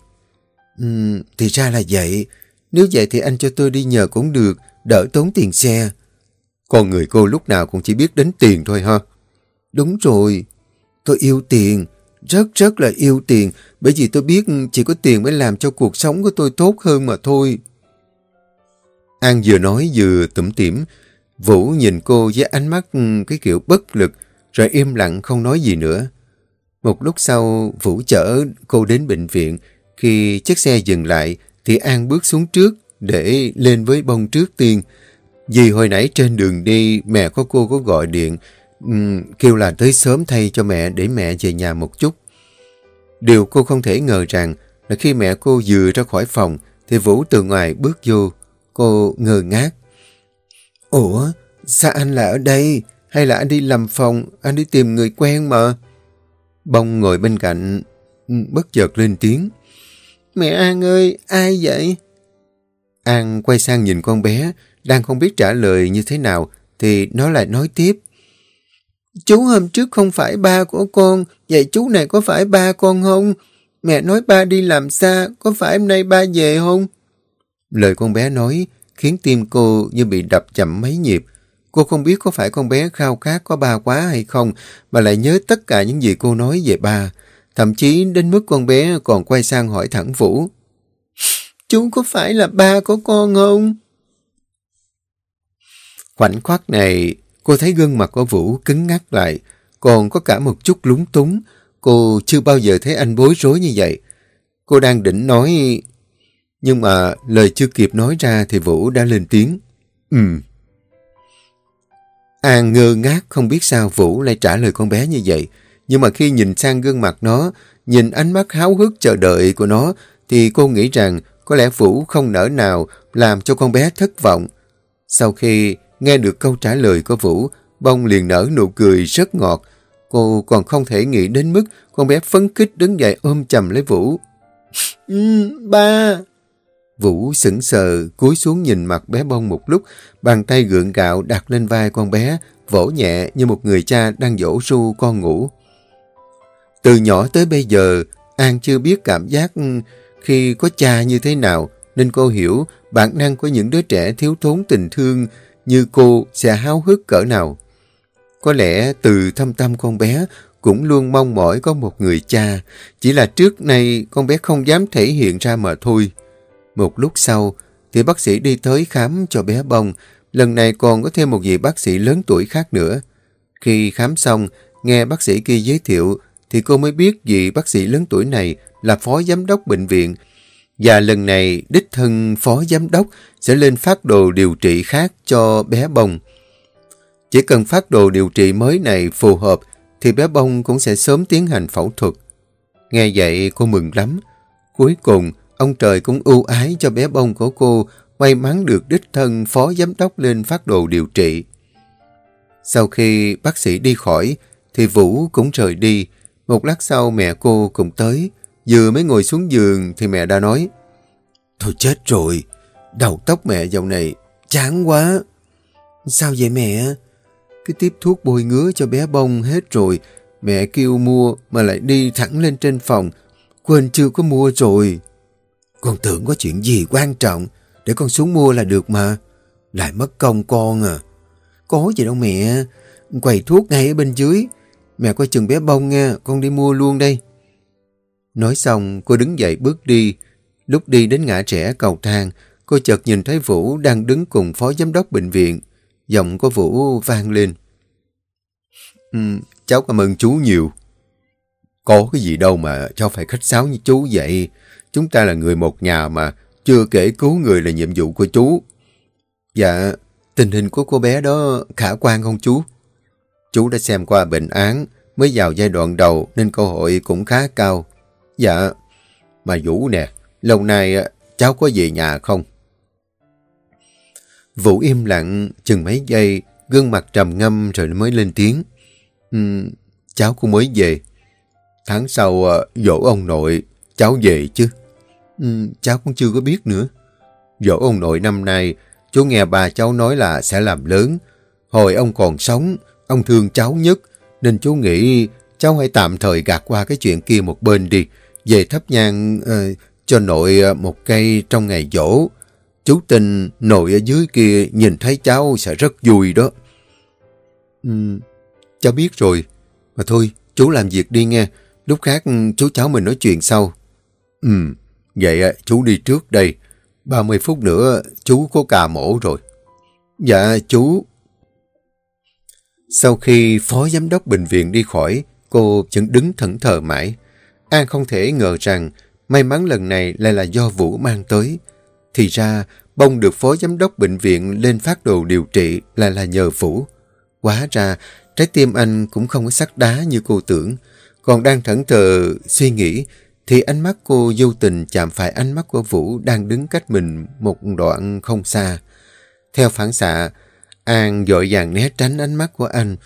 Uhm, thì ra là vậy. Nếu vậy thì anh cho tôi đi nhờ cũng được, đỡ tốn tiền xe. Con người cô lúc nào cũng chỉ biết đến tiền thôi ha. Đúng rồi, tôi yêu tiền, rất rất là yêu tiền, bởi vì tôi biết chỉ có tiền mới làm cho cuộc sống của tôi tốt hơn mà thôi. An vừa nói vừa tủm tỉm, Vũ nhìn cô với ánh mắt ừ, cái kiểu bất lực, rồi im lặng không nói gì nữa. Một lúc sau, Vũ chở cô đến bệnh viện. Khi chiếc xe dừng lại, thì An bước xuống trước để lên với bông trước tiên. Vì hồi nãy trên đường đi, mẹ của cô có gọi điện, um, kêu là tới sớm thay cho mẹ để mẹ về nhà một chút. Điều cô không thể ngờ rằng là khi mẹ cô vừa ra khỏi phòng, thì Vũ từ ngoài bước vô. Cô ngơ ngác. Ủa, sao anh lại ở đây? Hay là anh đi làm phòng, anh đi tìm người quen mà? Bông ngồi bên cạnh, bất chợt lên tiếng. Mẹ An ơi, ai vậy? An quay sang nhìn con bé, đang không biết trả lời như thế nào, thì nó lại nói tiếp. Chú hôm trước không phải ba của con, vậy chú này có phải ba con không? Mẹ nói ba đi làm xa, có phải hôm nay ba về không? Lời con bé nói khiến tim cô như bị đập chậm mấy nhịp. Cô không biết có phải con bé khao khát có ba quá hay không, mà lại nhớ tất cả những gì cô nói về ba. Thậm chí đến mức con bé còn quay sang hỏi thẳng Vũ. Chú có phải là ba của con không? Khoảnh khắc này, cô thấy gương mặt của Vũ cứng ngắc lại, còn có cả một chút lúng túng. Cô chưa bao giờ thấy anh bối rối như vậy. Cô đang định nói... Nhưng mà lời chưa kịp nói ra thì Vũ đã lên tiếng. Ừm. An ngơ ngác không biết sao Vũ lại trả lời con bé như vậy. Nhưng mà khi nhìn sang gương mặt nó, nhìn ánh mắt háo hức chờ đợi của nó, thì cô nghĩ rằng có lẽ Vũ không nỡ nào làm cho con bé thất vọng. Sau khi nghe được câu trả lời của Vũ, Bông liền nở nụ cười rất ngọt. Cô còn không thể nghĩ đến mức con bé phấn khích đứng dậy ôm chầm lấy Vũ. Ừ, ba! Vũ sững sờ, cúi xuống nhìn mặt bé Bông một lúc, bàn tay gượng gạo đặt lên vai con bé, vỗ nhẹ như một người cha đang dỗ ru con ngủ. Từ nhỏ tới bây giờ, An chưa biết cảm giác khi có cha như thế nào, nên cô hiểu bản năng của những đứa trẻ thiếu thốn tình thương như cô sẽ háo hức cỡ nào. Có lẽ từ thâm tâm con bé cũng luôn mong mỏi có một người cha, chỉ là trước nay con bé không dám thể hiện ra mà thôi. Một lúc sau, thì bác sĩ đi tới khám cho bé bông, lần này còn có thêm một vị bác sĩ lớn tuổi khác nữa. Khi khám xong, nghe bác sĩ kia giới thiệu, thì cô mới biết vị bác sĩ lớn tuổi này là phó giám đốc bệnh viện, và lần này đích thân phó giám đốc sẽ lên phát đồ điều trị khác cho bé bông. Chỉ cần phát đồ điều trị mới này phù hợp thì bé bông cũng sẽ sớm tiến hành phẫu thuật. Nghe vậy cô mừng lắm. Cuối cùng, ông trời cũng ưu ái cho bé bông của cô may mắn được đích thân phó giám đốc lên phát đồ điều trị. Sau khi bác sĩ đi khỏi, thì Vũ cũng rời đi. Một lát sau mẹ cô cũng tới. Vừa mới ngồi xuống giường thì mẹ đã nói, Thôi chết rồi, đầu tóc mẹ dạo này chán quá. Sao vậy mẹ? Cái tiếp thuốc bôi ngứa cho bé bông hết rồi. Mẹ kêu mua mà lại đi thẳng lên trên phòng. Quên chưa có mua rồi. Con tưởng có chuyện gì quan trọng. Để con xuống mua là được mà. Lại mất công con à. Có gì đâu mẹ. Quầy thuốc ngay ở bên dưới. Mẹ coi chừng bé bông nha. Con đi mua luôn đây. Nói xong cô đứng dậy bước đi. Lúc đi đến ngã trẻ cầu thang, cô chợt nhìn thấy Vũ đang đứng cùng phó giám đốc bệnh viện. Giọng của Vũ vang lên. Um, cháu cảm ơn chú nhiều. Có cái gì đâu mà cháu phải khách sáo như chú vậy. Chúng ta là người một nhà mà, chưa kể cứu người là nhiệm vụ của chú. Dạ, tình hình của cô bé đó khả quan không chú? Chú đã xem qua bệnh án, mới vào giai đoạn đầu nên cơ hội cũng khá cao. Dạ, mà Vũ nè, lâu nay ờ, cháu có về nhà không? Vũ im lặng chừng mấy giây, gương mặt trầm ngâm rồi mới lên tiếng. Um, cháu cũng mới về. Tháng sau ờ, dỗ ông nội, cháu về chứ? Um, cháu cũng chưa có biết nữa. Dỗ ông nội năm nay, chú nghe bà cháu nói là sẽ làm lớn. Hồi ông còn sống, ông thương cháu nhất, nên chú nghĩ cháu hãy tạm thời gạt qua cái chuyện kia một bên đi. Về thắp nhang uh, cho nội ờ, một cây trong ngày dỗ. Chú tin nội ở dưới kia nhìn thấy cháu sẽ rất vui đó. Ừ, cháu biết rồi. Mà thôi, chú làm việc đi nghe. Lúc khác chú cháu mình nói chuyện sau. Ừ, vậy ờ, chú đi trước đây. 30 phút nữa chú có cà mổ rồi. Dạ, chú. Sau khi phó giám đốc bệnh viện đi khỏi, cô vẫn đứng thẫn thờ mãi. An không thể ngờ rằng may mắn lần này lại là do Vũ mang tới. Thì ra, bông được phó giám đốc bệnh viện lên phát đồ điều trị là là nhờ Vũ. Quá ra, trái tim anh cũng không có sắc đá như cô tưởng. Còn đang thẫn thờ suy nghĩ, thì ánh mắt cô vô tình chạm phải ánh mắt của Vũ đang đứng cách mình một đoạn không xa. Theo phản xạ, An dội vàng né tránh ánh mắt của anh.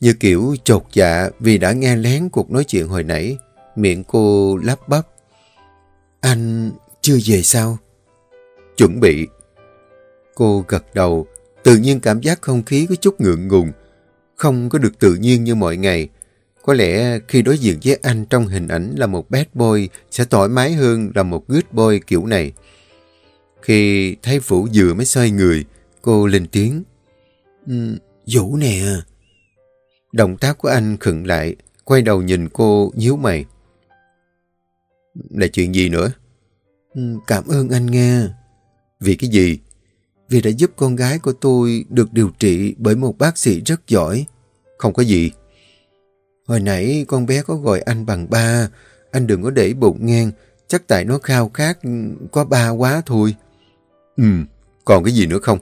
Như kiểu chột dạ vì đã nghe lén cuộc nói chuyện hồi nãy, miệng cô lắp bắp. Anh chưa về sao? Chuẩn bị. Cô gật đầu, tự nhiên cảm giác không khí có chút ngượng ngùng, không có được tự nhiên như mọi ngày. Có lẽ khi đối diện với anh trong hình ảnh là một bad boy sẽ thoải mái hơn là một good boy kiểu này. Khi thấy Vũ vừa mới xoay người, cô lên tiếng. Um, Vũ nè. Động tác của anh khựng lại, quay đầu nhìn cô nhíu mày. Là chuyện gì nữa? Um, cảm ơn anh nghe. Vì cái gì? Vì đã giúp con gái của tôi được điều trị bởi một bác sĩ rất giỏi. Không có gì. Hồi nãy con bé có gọi anh bằng ba. Anh đừng có để bụng ngang. Chắc tại nó khao khát có ba quá thôi. Ừ, còn cái gì nữa không?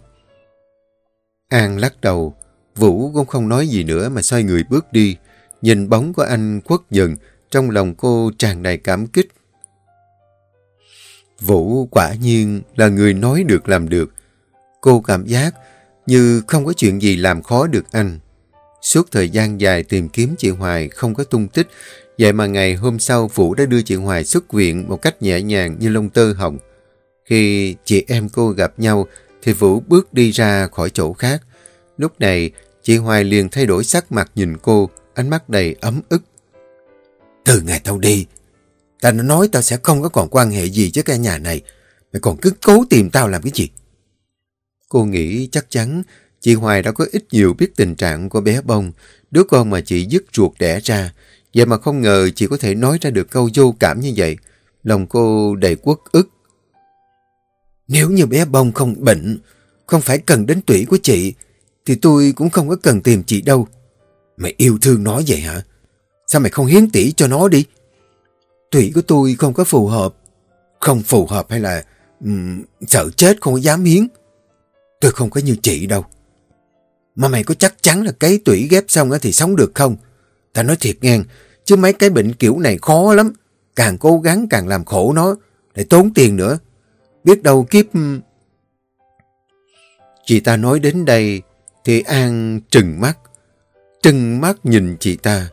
An lắc đầu. Vũ cũng không nói gì nữa mà xoay người bước đi. Nhìn bóng của anh khuất dần. Trong lòng cô tràn đầy cảm kích. Vũ quả nhiên là người nói được làm được. Cô cảm giác như không có chuyện gì làm khó được anh. Suốt thời gian dài tìm kiếm chị Hoài không có tung tích, vậy mà ngày hôm sau Vũ đã đưa chị Hoài xuất viện một cách nhẹ nhàng như lông tơ hồng. Khi chị em cô gặp nhau thì Vũ bước đi ra khỏi chỗ khác. Lúc này chị Hoài liền thay đổi sắc mặt nhìn cô, ánh mắt đầy ấm ức. Từ ngày tao đi, tao đã nói tao sẽ không có còn quan hệ gì với cái nhà này. Mày còn cứ cố tìm tao làm cái gì? Cô nghĩ chắc chắn chị Hoài đã có ít nhiều biết tình trạng của bé bông, đứa con mà chị dứt ruột đẻ ra. Vậy mà không ngờ chị có thể nói ra được câu vô cảm như vậy. Lòng cô đầy quốc ức. Nếu như bé bông không bệnh, không phải cần đến tủy của chị, thì tôi cũng không có cần tìm chị đâu. Mày yêu thương nó vậy hả? Sao mày không hiến tỷ cho nó đi? Thủy của tôi không có phù hợp. Không phù hợp hay là um, sợ chết không dám hiến. Tôi không có như chị đâu. Mà mày có chắc chắn là cái tủy ghép xong thì sống được không? Ta nói thiệt ngang, chứ mấy cái bệnh kiểu này khó lắm. Càng cố gắng càng làm khổ nó, lại tốn tiền nữa. Biết đâu kiếp... Chị ta nói đến đây, thì An trừng mắt. Trừng mắt nhìn chị ta.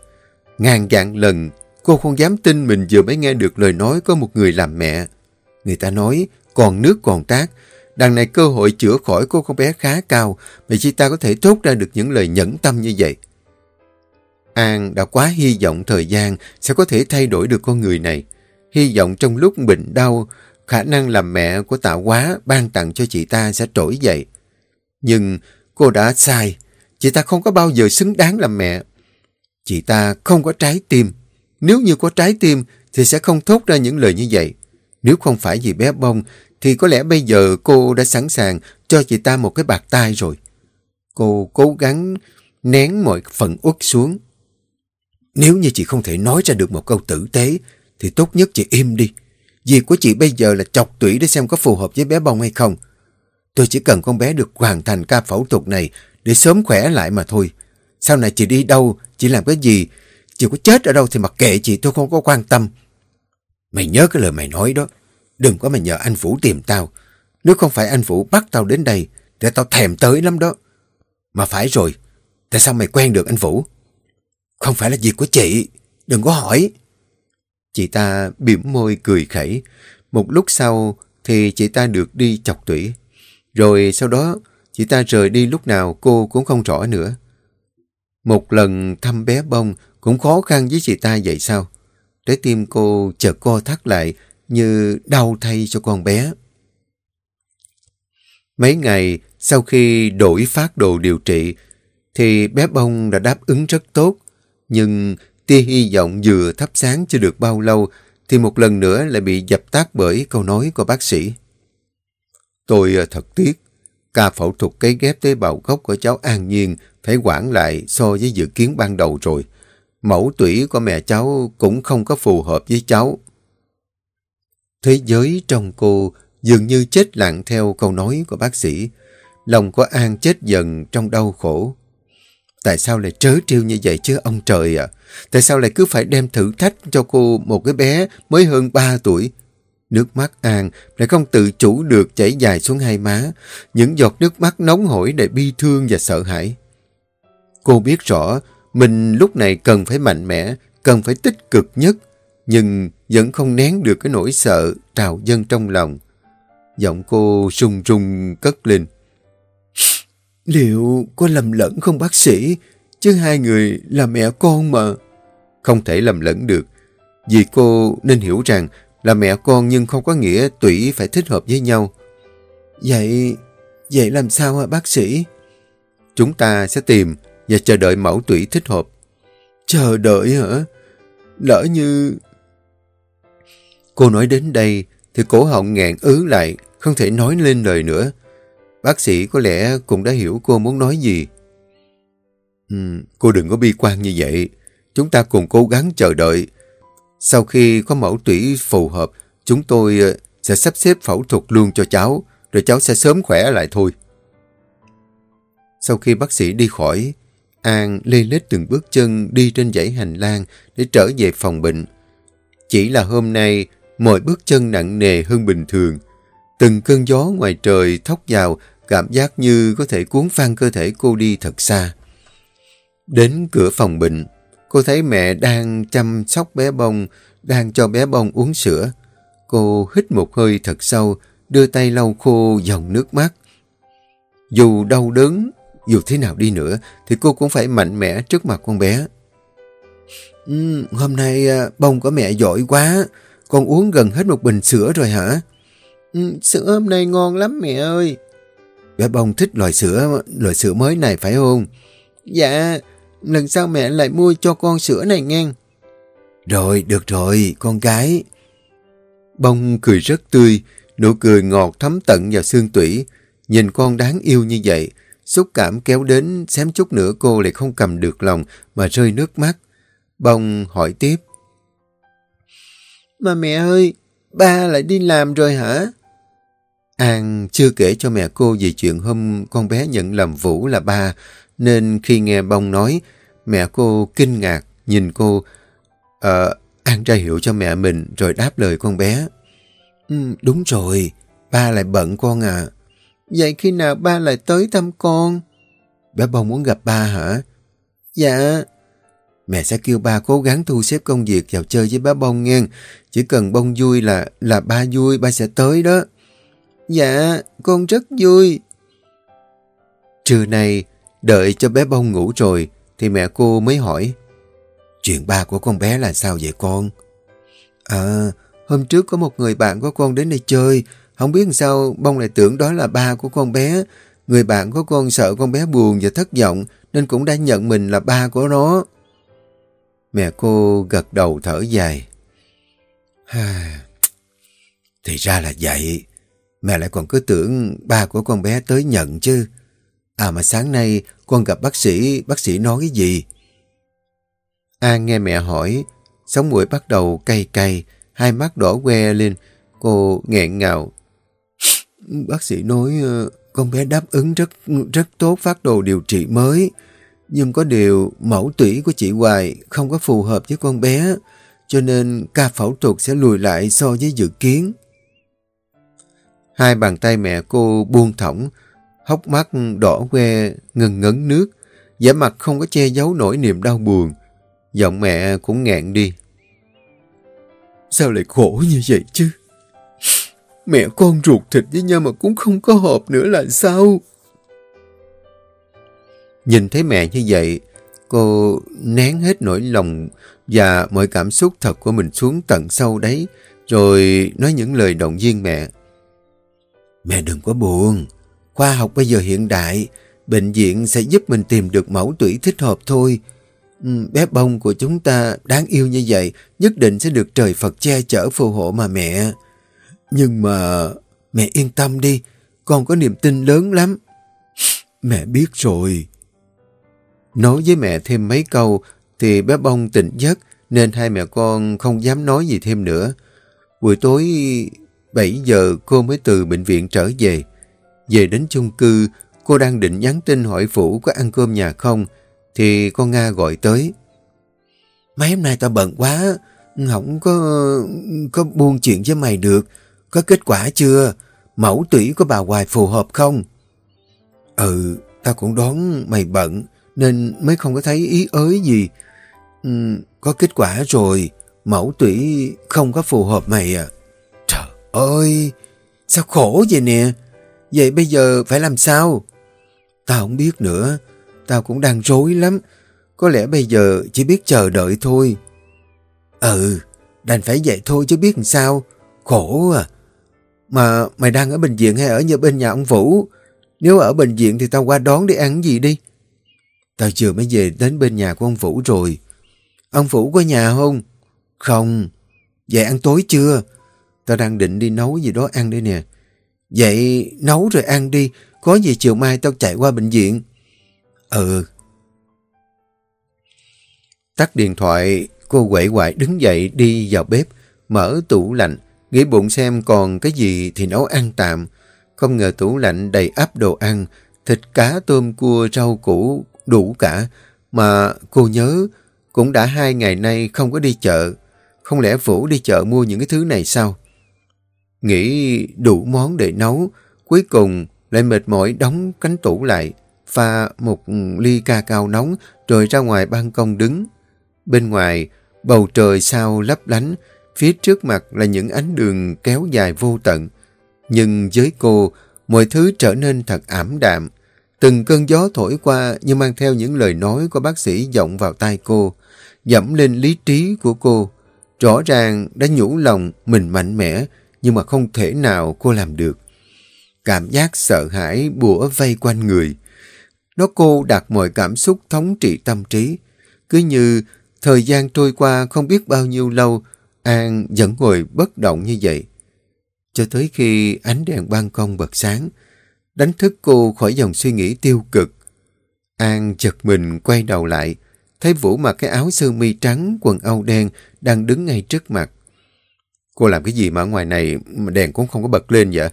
Ngàn dạng lần, cô không dám tin mình vừa mới nghe được lời nói có một người làm mẹ. Người ta nói, còn nước còn tác Đằng này cơ hội chữa khỏi cô con bé khá cao, vậy chị ta có thể thốt ra được những lời nhẫn tâm như vậy. An đã quá hy vọng thời gian sẽ có thể thay đổi được con người này. Hy vọng trong lúc bệnh đau, khả năng làm mẹ của tạo hóa ban tặng cho chị ta sẽ trỗi dậy. Nhưng cô đã sai. Chị ta không có bao giờ xứng đáng làm mẹ. Chị ta không có trái tim. Nếu như có trái tim thì sẽ không thốt ra những lời như vậy. Nếu không phải vì bé bông thì có lẽ bây giờ cô đã sẵn sàng cho chị ta một cái bạc tai rồi. Cô cố gắng nén mọi phần uất xuống. Nếu như chị không thể nói ra được một câu tử tế thì tốt nhất chị im đi. Việc của chị bây giờ là chọc tủy để xem có phù hợp với bé bông hay không. Tôi chỉ cần con bé được hoàn thành ca phẫu thuật này để sớm khỏe lại mà thôi. Sau này chị đi đâu, chị làm cái gì, chị có chết ở đâu thì mặc kệ chị tôi không có quan tâm. Mày nhớ cái lời mày nói đó. Đừng có mà nhờ anh Vũ tìm tao. Nếu không phải anh Vũ bắt tao đến đây thì tao thèm tới lắm đó. Mà phải rồi, tại sao mày quen được anh Vũ? Không phải là việc của chị, đừng có hỏi. Chị ta bỉm môi cười khẩy. Một lúc sau thì chị ta được đi chọc tủy. Rồi sau đó chị ta rời đi lúc nào cô cũng không rõ nữa. Một lần thăm bé bông cũng khó khăn với chị ta vậy sao? Trái tim cô chợt co thắt lại như đau thay cho con bé. Mấy ngày sau khi đổi phát đồ điều trị thì bé bông đã đáp ứng rất tốt. Nhưng tia hy vọng vừa thắp sáng chưa được bao lâu thì một lần nữa lại bị dập tắt bởi câu nói của bác sĩ. Tôi ờ, thật tiếc, ca phẫu thuật cấy ghép tế bào gốc của cháu An Nhiên phải quản lại so với dự kiến ban đầu rồi. Mẫu tủy của mẹ cháu cũng không có phù hợp với cháu. Thế giới trong cô dường như chết lặng theo câu nói của bác sĩ. Lòng của An chết dần trong đau khổ. Tại sao lại trớ trêu như vậy chứ ông trời ạ? Tại sao lại cứ phải đem thử thách cho cô một cái bé mới hơn 3 tuổi? Nước mắt An lại không tự chủ được chảy dài xuống hai má. Những giọt nước mắt nóng hổi đầy bi thương và sợ hãi. Cô biết rõ mình lúc này cần phải mạnh mẽ, cần phải tích cực nhất, nhưng vẫn không nén được cái nỗi sợ trào dâng trong lòng. Giọng cô rung rung cất lên. Liệu có lầm lẫn không bác sĩ? Chứ hai người là mẹ con mà. Không thể lầm lẫn được. Vì cô nên hiểu rằng là mẹ con nhưng không có nghĩa tủy phải thích hợp với nhau. Vậy, vậy làm sao hả bác sĩ? Chúng ta sẽ tìm và chờ đợi mẫu tủy thích hợp. Chờ đợi hả? Lỡ như... Cô nói đến đây thì cổ họng ngẹn ứ lại, không thể nói lên lời nữa. Bác sĩ có lẽ cũng đã hiểu cô muốn nói gì. Ừ, cô đừng có bi quan như vậy. Chúng ta cùng cố gắng chờ đợi. Sau khi có mẫu tủy phù hợp, chúng tôi ờ, sẽ sắp xếp phẫu thuật luôn cho cháu, rồi cháu sẽ sớm khỏe lại thôi. Sau khi bác sĩ đi khỏi, An lê lết từng bước chân đi trên dãy hành lang để trở về phòng bệnh. Chỉ là hôm nay, mọi bước chân nặng nề hơn bình thường. Từng cơn gió ngoài trời thốc vào, cảm giác như có thể cuốn phăng cơ thể cô đi thật xa. Đến cửa phòng bệnh, cô thấy mẹ đang chăm sóc bé bông, đang cho bé bông uống sữa. Cô hít một hơi thật sâu, đưa tay lau khô dòng nước mắt. Dù đau đớn, dù thế nào đi nữa, thì cô cũng phải mạnh mẽ trước mặt con bé. Ừ, hôm nay à, bông của mẹ giỏi quá, con uống gần hết một bình sữa rồi hả? Ừ, sữa hôm nay ngon lắm mẹ ơi. Bé bông thích loại sữa, loại sữa mới này phải không? Dạ, lần sau mẹ lại mua cho con sữa này ngang. Rồi, được rồi, con gái. Bông cười rất tươi, nụ cười ngọt thấm tận vào xương tủy. Nhìn con đáng yêu như vậy, xúc cảm kéo đến, xém chút nữa cô lại không cầm được lòng mà rơi nước mắt. Bông hỏi tiếp. Mà mẹ ơi, ba lại đi làm rồi hả? An chưa kể cho mẹ cô về chuyện hôm con bé nhận lầm Vũ là ba, nên khi nghe bông nói, mẹ cô kinh ngạc, nhìn cô, Ờ, An ra hiểu cho mẹ mình rồi đáp lời con bé. Ừ, đúng rồi, ba lại bận con à. Vậy khi nào ba lại tới thăm con? Bé bông muốn gặp ba hả? Dạ. Mẹ sẽ kêu ba cố gắng thu xếp công việc vào chơi với bé bông nghe. Chỉ cần bông vui là là ba vui, ba sẽ tới đó. Dạ, con rất vui. Trưa nay, đợi cho bé bông ngủ rồi, thì mẹ cô mới hỏi. Chuyện ba của con bé là sao vậy con? À, hôm trước có một người bạn của con đến đây chơi, không biết sao bông lại tưởng đó là ba của con bé. Người bạn của con sợ con bé buồn và thất vọng, nên cũng đã nhận mình là ba của nó. Mẹ cô gật đầu thở dài. Thì ra là vậy. Mẹ lại còn cứ tưởng ba của con bé tới nhận chứ. À mà sáng nay con gặp bác sĩ, bác sĩ nói cái gì? An nghe mẹ hỏi, sống mũi bắt đầu cay cay, hai mắt đỏ que lên. Cô nghẹn ngào. Bác sĩ nói ờ, con bé đáp ứng rất rất tốt phát đồ điều trị mới. Nhưng có điều mẫu tủy của chị Hoài không có phù hợp với con bé, cho nên ca phẫu thuật sẽ lùi lại so với dự kiến. Hai bàn tay mẹ cô buông thõng, hốc mắt đỏ que, ngừng ngấn nước, vẻ mặt không có che giấu nỗi niềm đau buồn. Giọng mẹ cũng ngẹn đi. Sao lại khổ như vậy chứ? Mẹ con ruột thịt với nhau mà cũng không có hợp nữa là sao? Nhìn thấy mẹ như vậy, cô nén hết nỗi lòng và mọi cảm xúc thật của mình xuống tận sâu đấy, rồi nói những lời động viên mẹ. Mẹ đừng có buồn, khoa học bây giờ hiện đại, bệnh viện sẽ giúp mình tìm được mẫu tủy thích hợp thôi. Ừ, bé bông của chúng ta đáng yêu như vậy, nhất định sẽ được trời Phật che chở phù hộ mà mẹ. Nhưng mà mẹ yên tâm đi, con có niềm tin lớn lắm. Mẹ biết rồi. Nói với mẹ thêm mấy câu thì bé bông tỉnh giấc nên hai mẹ con không dám nói gì thêm nữa. Buổi tối 7 giờ cô mới từ bệnh viện trở về. Về đến chung cư, cô đang định nhắn tin hỏi Phủ có ăn cơm nhà không, thì con Nga gọi tới. Mấy hôm nay tao bận quá, không có có buôn chuyện với mày được. Có kết quả chưa? Mẫu tủy của bà Hoài phù hợp không? Ừ, tao cũng đoán mày bận, nên mới không có thấy ý ới gì. Ừ, có kết quả rồi, mẫu tủy không có phù hợp mày à. Trời ơi, sao khổ vậy nè? Vậy bây giờ phải làm sao? Tao không biết nữa, tao cũng đang rối lắm. Có lẽ bây giờ chỉ biết chờ đợi thôi. Ừ, đành phải vậy thôi chứ biết làm sao. Khổ à. Mà mày đang ở bệnh viện hay ở nhà bên nhà ông Vũ? Nếu ở bệnh viện thì tao qua đón đi ăn gì đi. Tao vừa mới về đến bên nhà của ông Vũ rồi. Ông Vũ có nhà không? Không. Vậy ăn tối chưa? Tao đang định đi nấu gì đó ăn đây nè. Vậy nấu rồi ăn đi. Có gì chiều mai tao chạy qua bệnh viện. Ừ. Tắt điện thoại, cô quậy quại đứng dậy đi vào bếp, mở tủ lạnh, nghĩ bụng xem còn cái gì thì nấu ăn tạm. Không ngờ tủ lạnh đầy ắp đồ ăn, thịt cá, tôm, cua, rau củ, đủ cả. Mà cô nhớ, cũng đã hai ngày nay không có đi chợ. Không lẽ Vũ đi chợ mua những cái thứ này sao? Nghĩ đủ món để nấu, cuối cùng lại mệt mỏi đóng cánh tủ lại, pha một ly ca cao nóng rồi ra ngoài ban công đứng. Bên ngoài, bầu trời sao lấp lánh, phía trước mặt là những ánh đường kéo dài vô tận. Nhưng với cô, mọi thứ trở nên thật ảm đạm. Từng cơn gió thổi qua như mang theo những lời nói của bác sĩ vọng vào tai cô, dẫm lên lý trí của cô. Rõ ràng đã nhủ lòng mình mạnh mẽ, nhưng mà không thể nào cô làm được. Cảm giác sợ hãi bủa vây quanh người. Nó cô đặt mọi cảm xúc thống trị tâm trí. Cứ như thời gian trôi qua không biết bao nhiêu lâu, An vẫn ngồi bất động như vậy. Cho tới khi ánh đèn ban công bật sáng, đánh thức cô khỏi dòng suy nghĩ tiêu cực. An chật mình quay đầu lại, thấy Vũ mặc cái áo sơ mi trắng, quần âu đen đang đứng ngay trước mặt. Cô làm cái gì mà ở ngoài này đèn cũng không có bật lên vậy?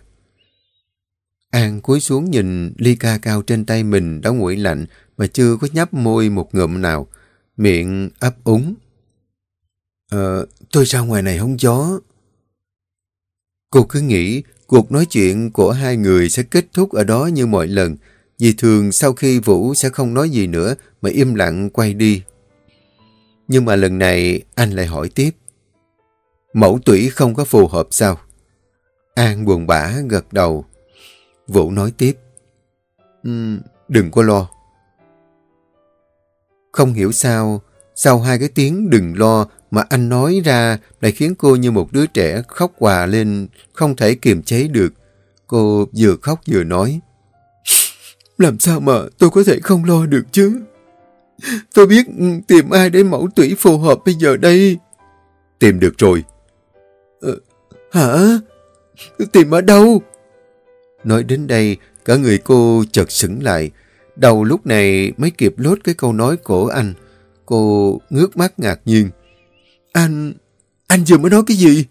An cúi xuống nhìn ly ca cao trên tay mình đã nguội lạnh mà chưa có nhấp môi một ngụm nào. Miệng ấp úng. Ờ, tôi ra ngoài này không gió. Cô cứ nghĩ cuộc nói chuyện của hai người sẽ kết thúc ở đó như mọi lần. Vì thường sau khi Vũ sẽ không nói gì nữa mà im lặng quay đi. Nhưng mà lần này anh lại hỏi tiếp. Mẫu tủy không có phù hợp sao? An buồn bã gật đầu. Vũ nói tiếp. Um, đừng có lo. Không hiểu sao, sau hai cái tiếng đừng lo mà anh nói ra lại khiến cô như một đứa trẻ khóc hòa lên, không thể kiềm chế được. Cô vừa khóc vừa nói. Làm sao mà tôi có thể không lo được chứ? Tôi biết tìm ai để mẫu tủy phù hợp bây giờ đây. Tìm được rồi. Hả? Tìm ở đâu? Nói đến đây, cả người cô chợt sững lại. Đầu lúc này mới kịp lốt cái câu nói của anh. Cô ngước mắt ngạc nhiên. Anh... anh vừa mới nói cái gì?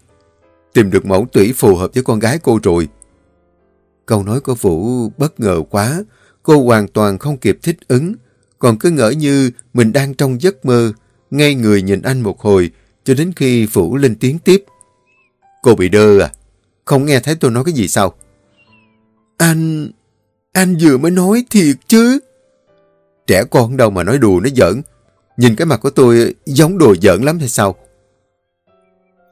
Tìm được mẫu tủy phù hợp với con gái cô rồi. Câu nói của Vũ bất ngờ quá. Cô hoàn toàn không kịp thích ứng. Còn cứ ngỡ như mình đang trong giấc mơ. Ngay người nhìn anh một hồi cho đến khi Vũ lên tiếng tiếp. Cô bị đơ à? Không nghe thấy tôi nói cái gì sao? Anh... anh vừa mới nói thiệt chứ. Trẻ con đâu mà nói đùa, nói giỡn. Nhìn cái mặt của tôi giống đồ giỡn lắm hay sao?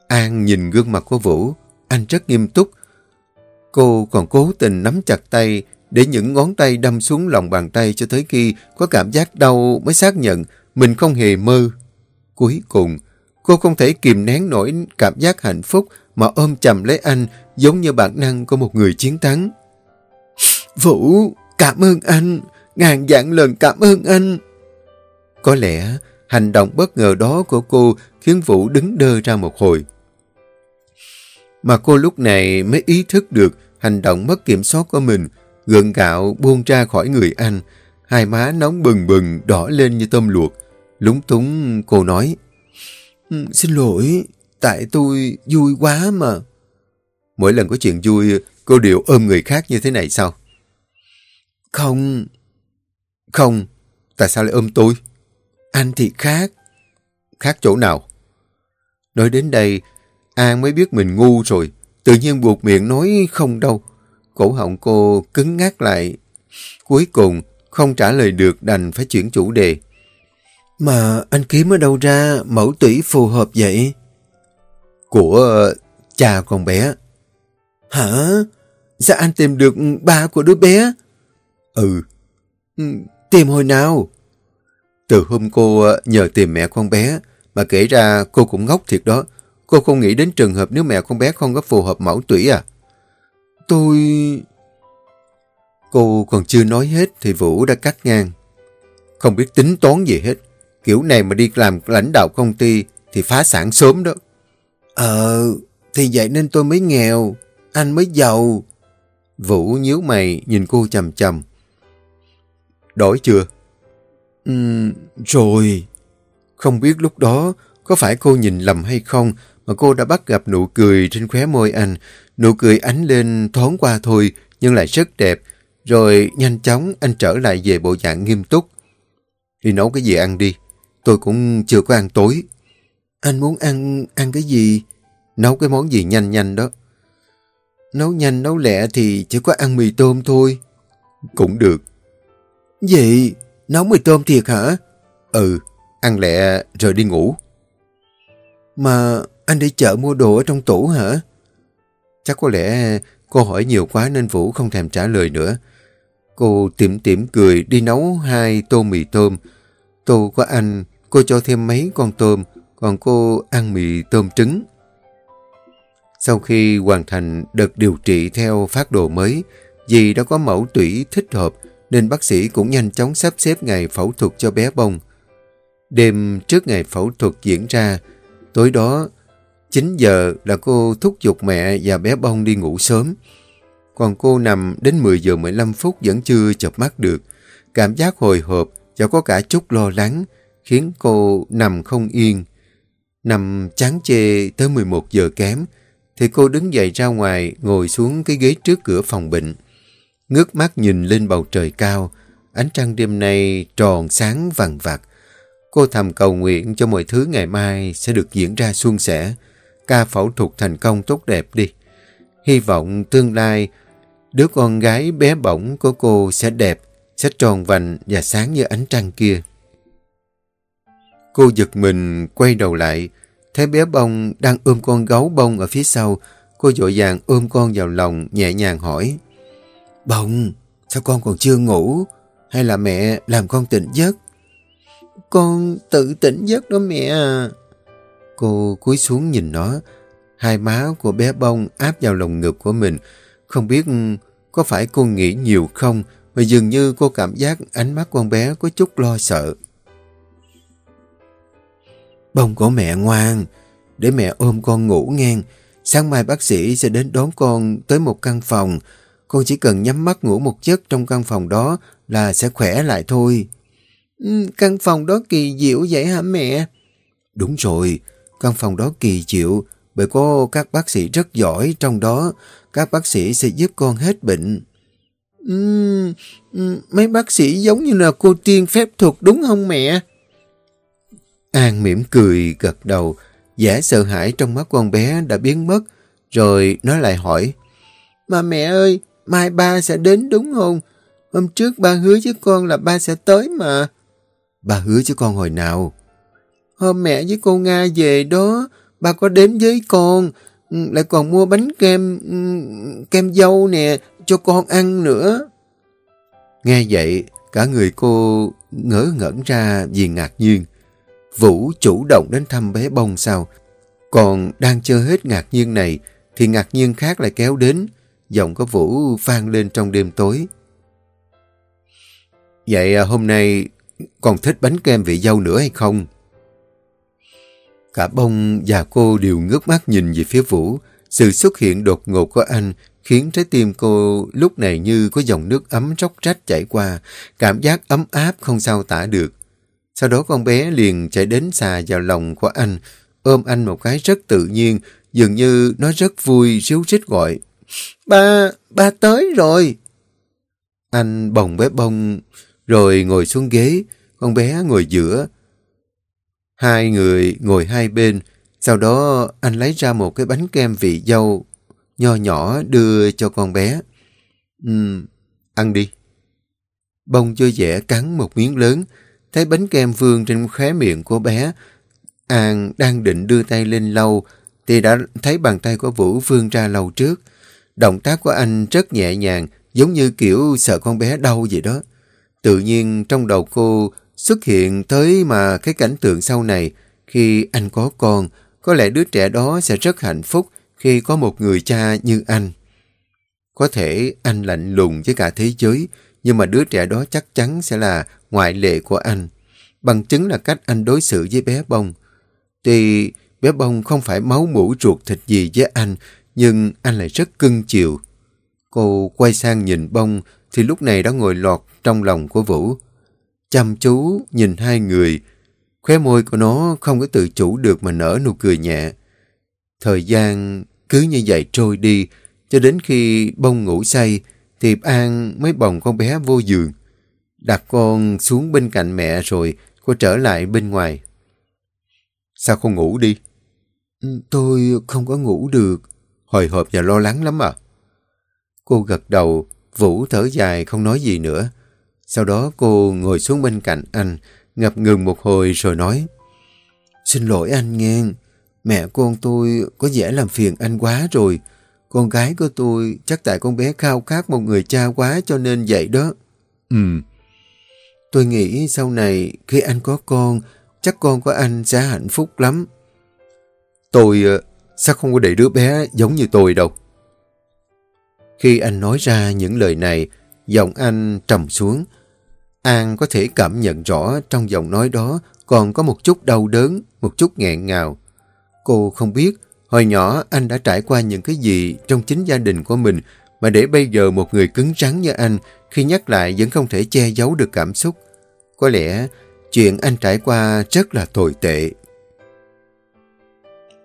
An nhìn gương mặt của Vũ, anh rất nghiêm túc. Cô còn cố tình nắm chặt tay để những ngón tay đâm xuống lòng bàn tay cho tới khi có cảm giác đau mới xác nhận mình không hề mơ. Cuối cùng, cô không thể kìm nén nổi cảm giác hạnh phúc mà ôm chầm lấy anh giống như bản năng của một người chiến thắng. Vũ, cảm ơn anh, ngàn dạng lần cảm ơn anh. Có lẽ hành động bất ngờ đó của cô khiến Vũ đứng đơ ra một hồi. Mà cô lúc này mới ý thức được hành động mất kiểm soát của mình, gượng gạo buông ra khỏi người anh, hai má nóng bừng bừng đỏ lên như tôm luộc. Lúng túng cô nói, ừ, Xin lỗi, tại tôi vui quá mà. Mỗi lần có chuyện vui, cô đều ôm người khác như thế này sao? Không, không, tại sao lại ôm tôi? Anh thì khác. Khác chỗ nào? Nói đến đây, An mới biết mình ngu rồi. Tự nhiên buộc miệng nói không đâu. Cổ họng cô cứng ngắt lại. Cuối cùng, không trả lời được đành phải chuyển chủ đề. Mà anh kiếm ở đâu ra mẫu tủy phù hợp vậy? Của ờ, cha con bé. Hả? Dạ Sao anh tìm được ba của đứa bé? Ừ. ừ. tìm hồi nào? Từ hôm cô ờ, nhờ tìm mẹ con bé, mà kể ra cô cũng ngốc thiệt đó. Cô không nghĩ đến trường hợp nếu mẹ con bé không có phù hợp mẫu tủy à? Tôi... Cô còn chưa nói hết thì Vũ đã cắt ngang. Không biết tính toán gì hết. Kiểu này mà đi làm lãnh đạo công ty thì phá sản sớm đó. Ờ, thì vậy nên tôi mới nghèo, anh mới giàu. Vũ nhíu mày nhìn cô chầm chầm. Đổi chưa? Ừm, rồi. Không biết lúc đó có phải cô nhìn lầm hay không mà cô đã bắt gặp nụ cười trên khóe môi anh. Nụ cười ánh lên thoáng qua thôi nhưng lại rất đẹp. Rồi nhanh chóng anh trở lại về bộ dạng nghiêm túc. Đi nấu cái gì ăn đi. Tôi cũng chưa có ăn tối. Anh muốn ăn ăn cái gì? Nấu cái món gì nhanh nhanh đó. Nấu nhanh nấu lẹ thì chỉ có ăn mì tôm thôi. Cũng được. Vậy Nấu mì tôm thiệt hả? Ừ, ăn lẹ rồi đi ngủ. Mà anh đi chợ mua đồ ở trong tủ hả? Chắc có lẽ cô hỏi nhiều quá nên Vũ không thèm trả lời nữa. Cô tiệm tiệm cười đi nấu hai tô mì tôm. Tô có anh, cô cho thêm mấy con tôm, còn cô ăn mì tôm trứng. Sau khi hoàn thành đợt điều trị theo phát đồ mới, vì đã có mẫu tủy thích hợp nên bác sĩ cũng nhanh chóng sắp xếp ngày phẫu thuật cho bé bông. Đêm trước ngày phẫu thuật diễn ra, tối đó 9 giờ là cô thúc giục mẹ và bé bông đi ngủ sớm. Còn cô nằm đến 10 giờ 15 phút vẫn chưa chập mắt được. Cảm giác hồi hộp và có cả chút lo lắng khiến cô nằm không yên. Nằm chán chê tới 11 giờ kém thì cô đứng dậy ra ngoài ngồi xuống cái ghế trước cửa phòng bệnh ngước mắt nhìn lên bầu trời cao, ánh trăng đêm nay tròn sáng vằn vặt. Cô thầm cầu nguyện cho mọi thứ ngày mai sẽ được diễn ra suôn sẻ, ca phẫu thuật thành công tốt đẹp đi. Hy vọng tương lai, đứa con gái bé bỏng của cô sẽ đẹp, sẽ tròn vành và sáng như ánh trăng kia. Cô giật mình quay đầu lại, thấy bé bông đang ôm con gấu bông ở phía sau. Cô dội vàng ôm con vào lòng, nhẹ nhàng hỏi. Bông, sao con còn chưa ngủ? Hay là mẹ làm con tỉnh giấc? Con tự tỉnh giấc đó mẹ à. Cô cúi xuống nhìn nó. Hai má của bé bông áp vào lồng ngực của mình. Không biết có phải cô nghĩ nhiều không mà dường như cô cảm giác ánh mắt con bé có chút lo sợ. Bông của mẹ ngoan, để mẹ ôm con ngủ ngang. Sáng mai bác sĩ sẽ đến đón con tới một căn phòng. Con chỉ cần nhắm mắt ngủ một giấc trong căn phòng đó là sẽ khỏe lại thôi. Ừ, căn phòng đó kỳ diệu vậy hả mẹ? Đúng rồi, căn phòng đó kỳ diệu bởi có các bác sĩ rất giỏi trong đó. Các bác sĩ sẽ giúp con hết bệnh. Ừ, ừ mấy bác sĩ giống như là cô tiên phép thuật đúng không mẹ? An mỉm cười gật đầu, vẻ sợ hãi trong mắt con bé đã biến mất, rồi nó lại hỏi. Mà mẹ ơi, mai ba sẽ đến đúng không? Hôm trước ba hứa với con là ba sẽ tới mà. Ba hứa với con hồi nào? Hôm mẹ với cô Nga về đó, ba có đến với con, ừ, lại còn mua bánh kem, ừ, kem dâu nè, cho con ăn nữa. Nghe vậy, cả người cô ngỡ ngẩn ra vì ngạc nhiên. Vũ chủ động đến thăm bé bông sao? Còn đang chơi hết ngạc nhiên này, thì ngạc nhiên khác lại kéo đến. Giọng có Vũ vang lên trong đêm tối. Vậy à, hôm nay còn thích bánh kem vị dâu nữa hay không? Cả bông và cô đều ngước mắt nhìn về phía Vũ. Sự xuất hiện đột ngột của anh khiến trái tim cô lúc này như có dòng nước ấm róc rách chảy qua, cảm giác ấm áp không sao tả được. Sau đó con bé liền chạy đến xà vào lòng của anh, ôm anh một cái rất tự nhiên, dường như nó rất vui, ríu rít gọi. Ba, ba tới rồi. Anh bồng bé bông, rồi ngồi xuống ghế, con bé ngồi giữa. Hai người ngồi hai bên, sau đó anh lấy ra một cái bánh kem vị dâu, nho nhỏ đưa cho con bé. Ừm, ăn đi. Bông vui vẻ cắn một miếng lớn, thấy bánh kem vương trên khóe miệng của bé. An đang định đưa tay lên lau, thì đã thấy bàn tay của Vũ vương ra lau trước. Động tác của anh rất nhẹ nhàng, giống như kiểu sợ con bé đau vậy đó. Tự nhiên trong đầu cô xuất hiện tới mà cái cảnh tượng sau này, khi anh có con, có lẽ đứa trẻ đó sẽ rất hạnh phúc khi có một người cha như anh. Có thể anh lạnh lùng với cả thế giới, nhưng mà đứa trẻ đó chắc chắn sẽ là ngoại lệ của anh. Bằng chứng là cách anh đối xử với bé bông. Tuy bé bông không phải máu mũ ruột thịt gì với anh, nhưng anh lại rất cưng chiều. Cô quay sang nhìn bông, thì lúc này đã ngồi lọt trong lòng của Vũ. Chăm chú nhìn hai người, khóe môi của nó không có tự chủ được mà nở nụ cười nhẹ. Thời gian cứ như vậy trôi đi, cho đến khi bông ngủ say, thì An mới bồng con bé vô giường. Đặt con xuống bên cạnh mẹ rồi cô trở lại bên ngoài. Sao không ngủ đi? Ừ, tôi không có ngủ được. Hồi hộp và lo lắng lắm à? Cô gật đầu, Vũ thở dài không nói gì nữa. Sau đó cô ngồi xuống bên cạnh anh, ngập ngừng một hồi rồi nói Xin lỗi anh nghe, mẹ con tôi có vẻ làm phiền anh quá rồi. Con gái của tôi chắc tại con bé khao khát một người cha quá cho nên vậy đó. Ừ. Tôi nghĩ sau này khi anh có con, chắc con của anh sẽ hạnh phúc lắm. Tôi ờ, sao không có để đứa bé giống như tôi đâu. Khi anh nói ra những lời này, giọng anh trầm xuống. An có thể cảm nhận rõ trong giọng nói đó còn có một chút đau đớn, một chút nghẹn ngào. Cô không biết hồi nhỏ anh đã trải qua những cái gì trong chính gia đình của mình mà để bây giờ một người cứng rắn như anh khi nhắc lại vẫn không thể che giấu được cảm xúc. Có lẽ chuyện anh trải qua rất là tồi tệ.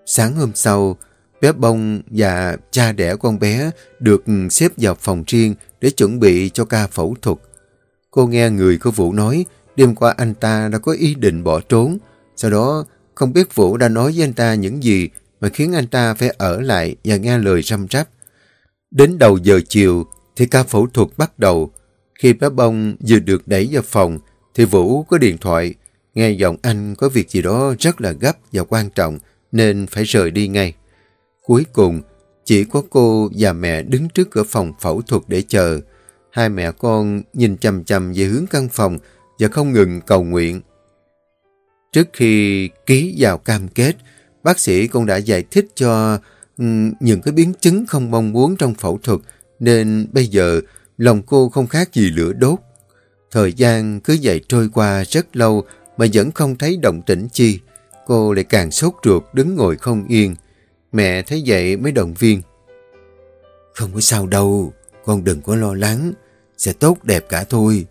Sáng hôm sau, bé bông và cha đẻ con bé được xếp vào phòng riêng để chuẩn bị cho ca phẫu thuật. Cô nghe người của Vũ nói đêm qua anh ta đã có ý định bỏ trốn. Sau đó không biết Vũ đã nói với anh ta những gì mà khiến anh ta phải ở lại và nghe lời răm rắp. Đến đầu giờ chiều thì ca phẫu thuật bắt đầu. Khi bé bông vừa được đẩy vào phòng thì Vũ có điện thoại. Nghe giọng anh có việc gì đó rất là gấp và quan trọng nên phải rời đi ngay. Cuối cùng, chỉ có cô và mẹ đứng trước cửa phòng phẫu thuật để chờ. Hai mẹ con nhìn chầm chầm về hướng căn phòng và không ngừng cầu nguyện. Trước khi ký vào cam kết, bác sĩ cũng đã giải thích cho Ừ, những cái biến chứng không mong muốn trong phẫu thuật nên bây giờ lòng cô không khác gì lửa đốt. Thời gian cứ vậy trôi qua rất lâu mà vẫn không thấy động tĩnh chi. Cô lại càng sốt ruột đứng ngồi không yên. Mẹ thấy vậy mới động viên. Không có sao đâu, con đừng có lo lắng, sẽ tốt đẹp cả thôi.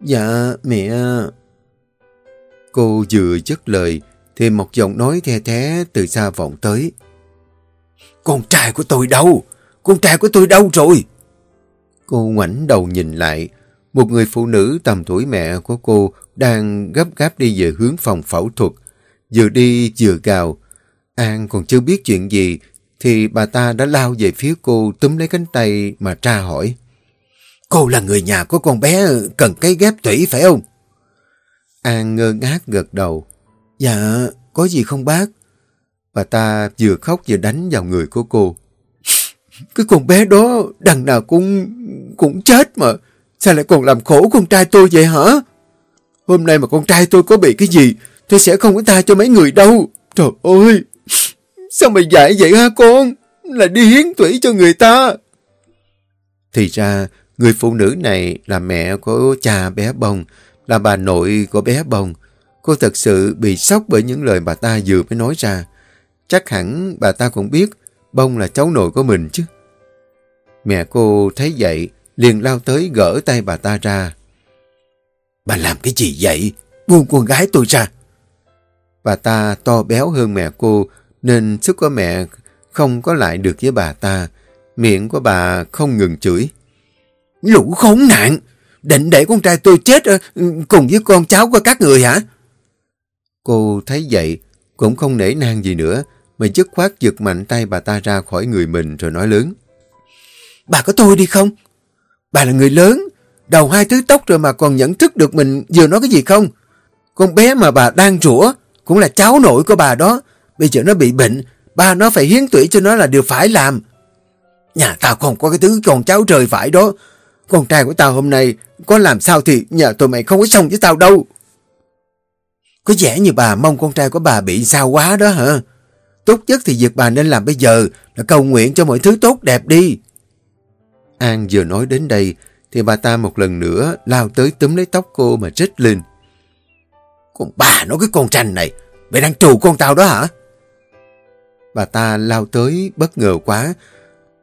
Dạ, mẹ... Cô vừa dứt lời, thì một giọng nói the thế từ xa vọng tới. Con trai của tôi đâu? Con trai của tôi đâu rồi? Cô ngoảnh đầu nhìn lại, một người phụ nữ tầm tuổi mẹ của cô đang gấp gáp đi về hướng phòng phẫu thuật. Vừa đi vừa gào. An còn chưa biết chuyện gì thì bà ta đã lao về phía cô túm lấy cánh tay mà tra hỏi. Cô là người nhà của con bé cần cái ghép tủy phải không? An ngơ ngác gật đầu. Dạ, có gì không bác? Bà ta vừa khóc vừa đánh vào người của cô. Cái con bé đó đằng nào cũng cũng chết mà. Sao lại còn làm khổ con trai tôi vậy hả? Hôm nay mà con trai tôi có bị cái gì, tôi sẽ không có tha cho mấy người đâu. Trời ơi! Sao mày dạy vậy hả con? Là đi hiến tủy cho người ta. Thì ra, người phụ nữ này là mẹ của cha bé bông, là bà nội của bé bông. Cô thật sự bị sốc bởi những lời bà ta vừa mới nói ra. Chắc hẳn bà ta cũng biết bông là cháu nội của mình chứ. Mẹ cô thấy vậy, liền lao tới gỡ tay bà ta ra. Bà làm cái gì vậy? Buông con gái tôi ra. Bà ta to béo hơn mẹ cô, nên sức của mẹ không có lại được với bà ta. Miệng của bà không ngừng chửi. Lũ khốn nạn! Định để con trai tôi chết cùng với con cháu của các người hả? Cô thấy vậy, cũng không nể nang gì nữa, Mày chất khoát giật mạnh tay bà ta ra khỏi người mình rồi nói lớn. Bà có tôi đi không? Bà là người lớn, đầu hai thứ tóc rồi mà còn nhận thức được mình vừa nói cái gì không? Con bé mà bà đang rủa cũng là cháu nội của bà đó. Bây giờ nó bị bệnh, ba nó phải hiến tủy cho nó là điều phải làm. Nhà tao không có cái thứ con cháu trời phải đó. Con trai của tao hôm nay có làm sao thì nhà tụi mày không có xong với tao đâu. Có vẻ như bà mong con trai của bà bị sao quá đó hả? Tốt nhất thì việc bà nên làm bây giờ là cầu nguyện cho mọi thứ tốt đẹp đi. An vừa nói đến đây thì bà ta một lần nữa lao tới túm lấy tóc cô mà trích lên. Con bà nói cái con tranh này, mày đang trù con tao đó hả? Bà ta lao tới bất ngờ quá,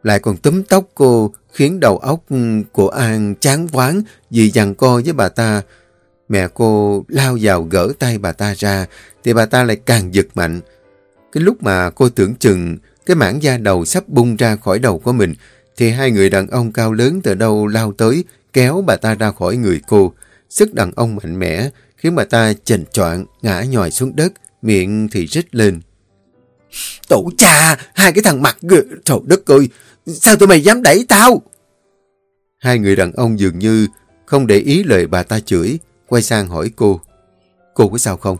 lại còn túm tóc cô khiến đầu óc của An chán quán vì dằn co với bà ta. Mẹ cô lao vào gỡ tay bà ta ra thì bà ta lại càng giật mạnh. Cái lúc mà cô tưởng chừng cái mảng da đầu sắp bung ra khỏi đầu của mình thì hai người đàn ông cao lớn từ đâu lao tới kéo bà ta ra khỏi người cô. Sức đàn ông mạnh mẽ khiến bà ta chành choạng ngã nhòi xuống đất, miệng thì rít lên. Tổ cha, hai cái thằng mặt, trời đất ơi, sao tụi mày dám đẩy tao? Hai người đàn ông dường như không để ý lời bà ta chửi, quay sang hỏi cô. Cô có sao không?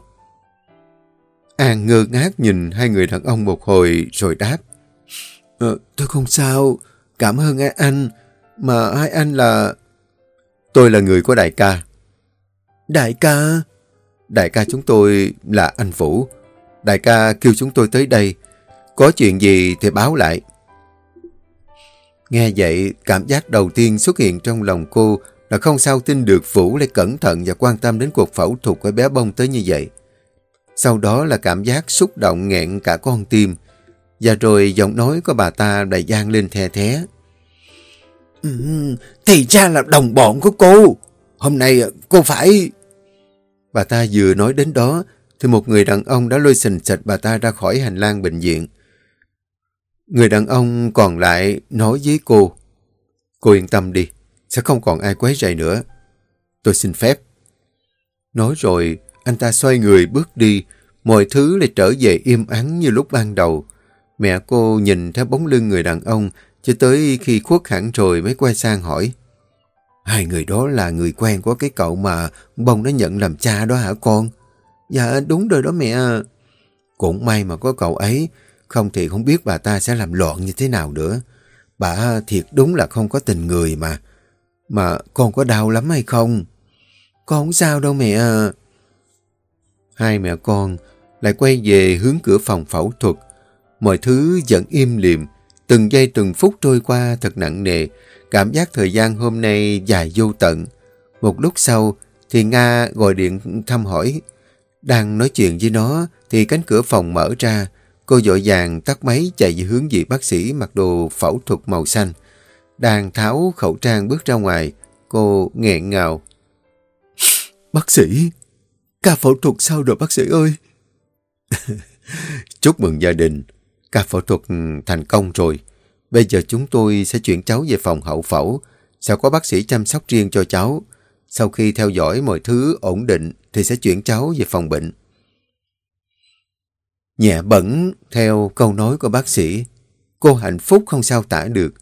An ngơ ngác nhìn hai người đàn ông một hồi rồi đáp. Ờ, tôi không sao, cảm ơn anh, mà hai anh là... Tôi là người của đại ca. Đại ca? Đại ca chúng tôi là anh Vũ. Đại ca kêu chúng tôi tới đây. Có chuyện gì thì báo lại. Nghe vậy, cảm giác đầu tiên xuất hiện trong lòng cô là không sao tin được Vũ lại cẩn thận và quan tâm đến cuộc phẫu thuật của bé bông tới như vậy. Sau đó là cảm giác xúc động nghẹn cả con tim. Và rồi giọng nói của bà ta lại gian lên the thế. Ừ, thì ra là đồng bọn của cô. Hôm nay cô phải... Bà ta vừa nói đến đó, thì một người đàn ông đã lôi sình sạch bà ta ra khỏi hành lang bệnh viện. Người đàn ông còn lại nói với cô, cô yên tâm đi, sẽ không còn ai quấy rầy nữa. Tôi xin phép. Nói rồi, anh ta xoay người bước đi, mọi thứ lại trở về im ắng như lúc ban đầu. Mẹ cô nhìn theo bóng lưng người đàn ông, cho tới khi khuất hẳn rồi mới quay sang hỏi. Hai người đó là người quen của cái cậu mà bông nó nhận làm cha đó hả con? Dạ đúng rồi đó mẹ. Cũng may mà có cậu ấy, không thì không biết bà ta sẽ làm loạn như thế nào nữa. Bà thiệt đúng là không có tình người mà. Mà con có đau lắm hay không? Con không sao đâu mẹ Hai mẹ con lại quay về hướng cửa phòng phẫu thuật. Mọi thứ vẫn im lìm. Từng giây từng phút trôi qua thật nặng nề. Cảm giác thời gian hôm nay dài vô tận. Một lúc sau thì Nga gọi điện thăm hỏi. Đang nói chuyện với nó thì cánh cửa phòng mở ra. Cô dội vàng tắt máy chạy về hướng vị bác sĩ mặc đồ phẫu thuật màu xanh. Đang tháo khẩu trang bước ra ngoài. Cô nghẹn ngào. Bác sĩ, ca phẫu thuật sao rồi bác sĩ ơi? Chúc mừng gia đình, ca phẫu thuật ừ, thành công rồi. Bây giờ chúng tôi sẽ chuyển cháu về phòng hậu phẫu. Sẽ có bác sĩ chăm sóc riêng cho cháu. Sau khi theo dõi mọi thứ ổn định thì sẽ chuyển cháu về phòng bệnh. Nhẹ bẩn theo câu nói của bác sĩ. Cô hạnh phúc không sao tả được.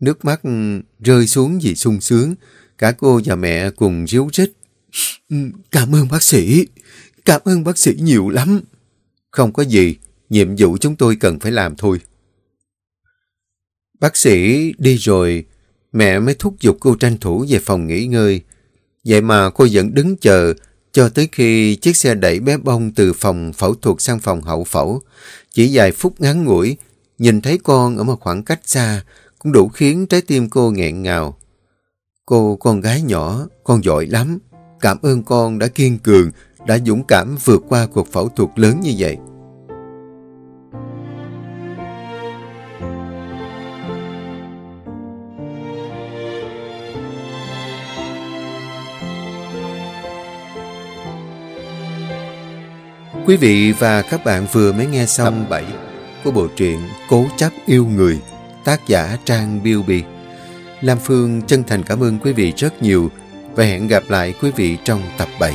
Nước mắt ừ, rơi xuống vì sung sướng. Cả cô và mẹ cùng ríu rít. Ừ, cảm ơn bác sĩ. Cảm ơn bác sĩ nhiều lắm. Không có gì. Nhiệm vụ chúng tôi cần phải làm thôi. Bác sĩ đi rồi, mẹ mới thúc giục cô tranh thủ về phòng nghỉ ngơi. Vậy mà cô vẫn đứng chờ cho tới khi chiếc xe đẩy bé bông từ phòng phẫu thuật sang phòng hậu phẫu. Chỉ vài phút ngắn ngủi, nhìn thấy con ở một khoảng cách xa cũng đủ khiến trái tim cô nghẹn ngào. Cô con gái nhỏ, con giỏi lắm. Cảm ơn con đã kiên cường, đã dũng cảm vượt qua cuộc phẫu thuật lớn như vậy. Quý vị và các bạn vừa mới nghe xong tập 7 của bộ truyện Cố chấp yêu người, tác giả Trang Biêu Bì. Lam Phương chân thành cảm ơn quý vị rất nhiều và hẹn gặp lại quý vị trong tập 7.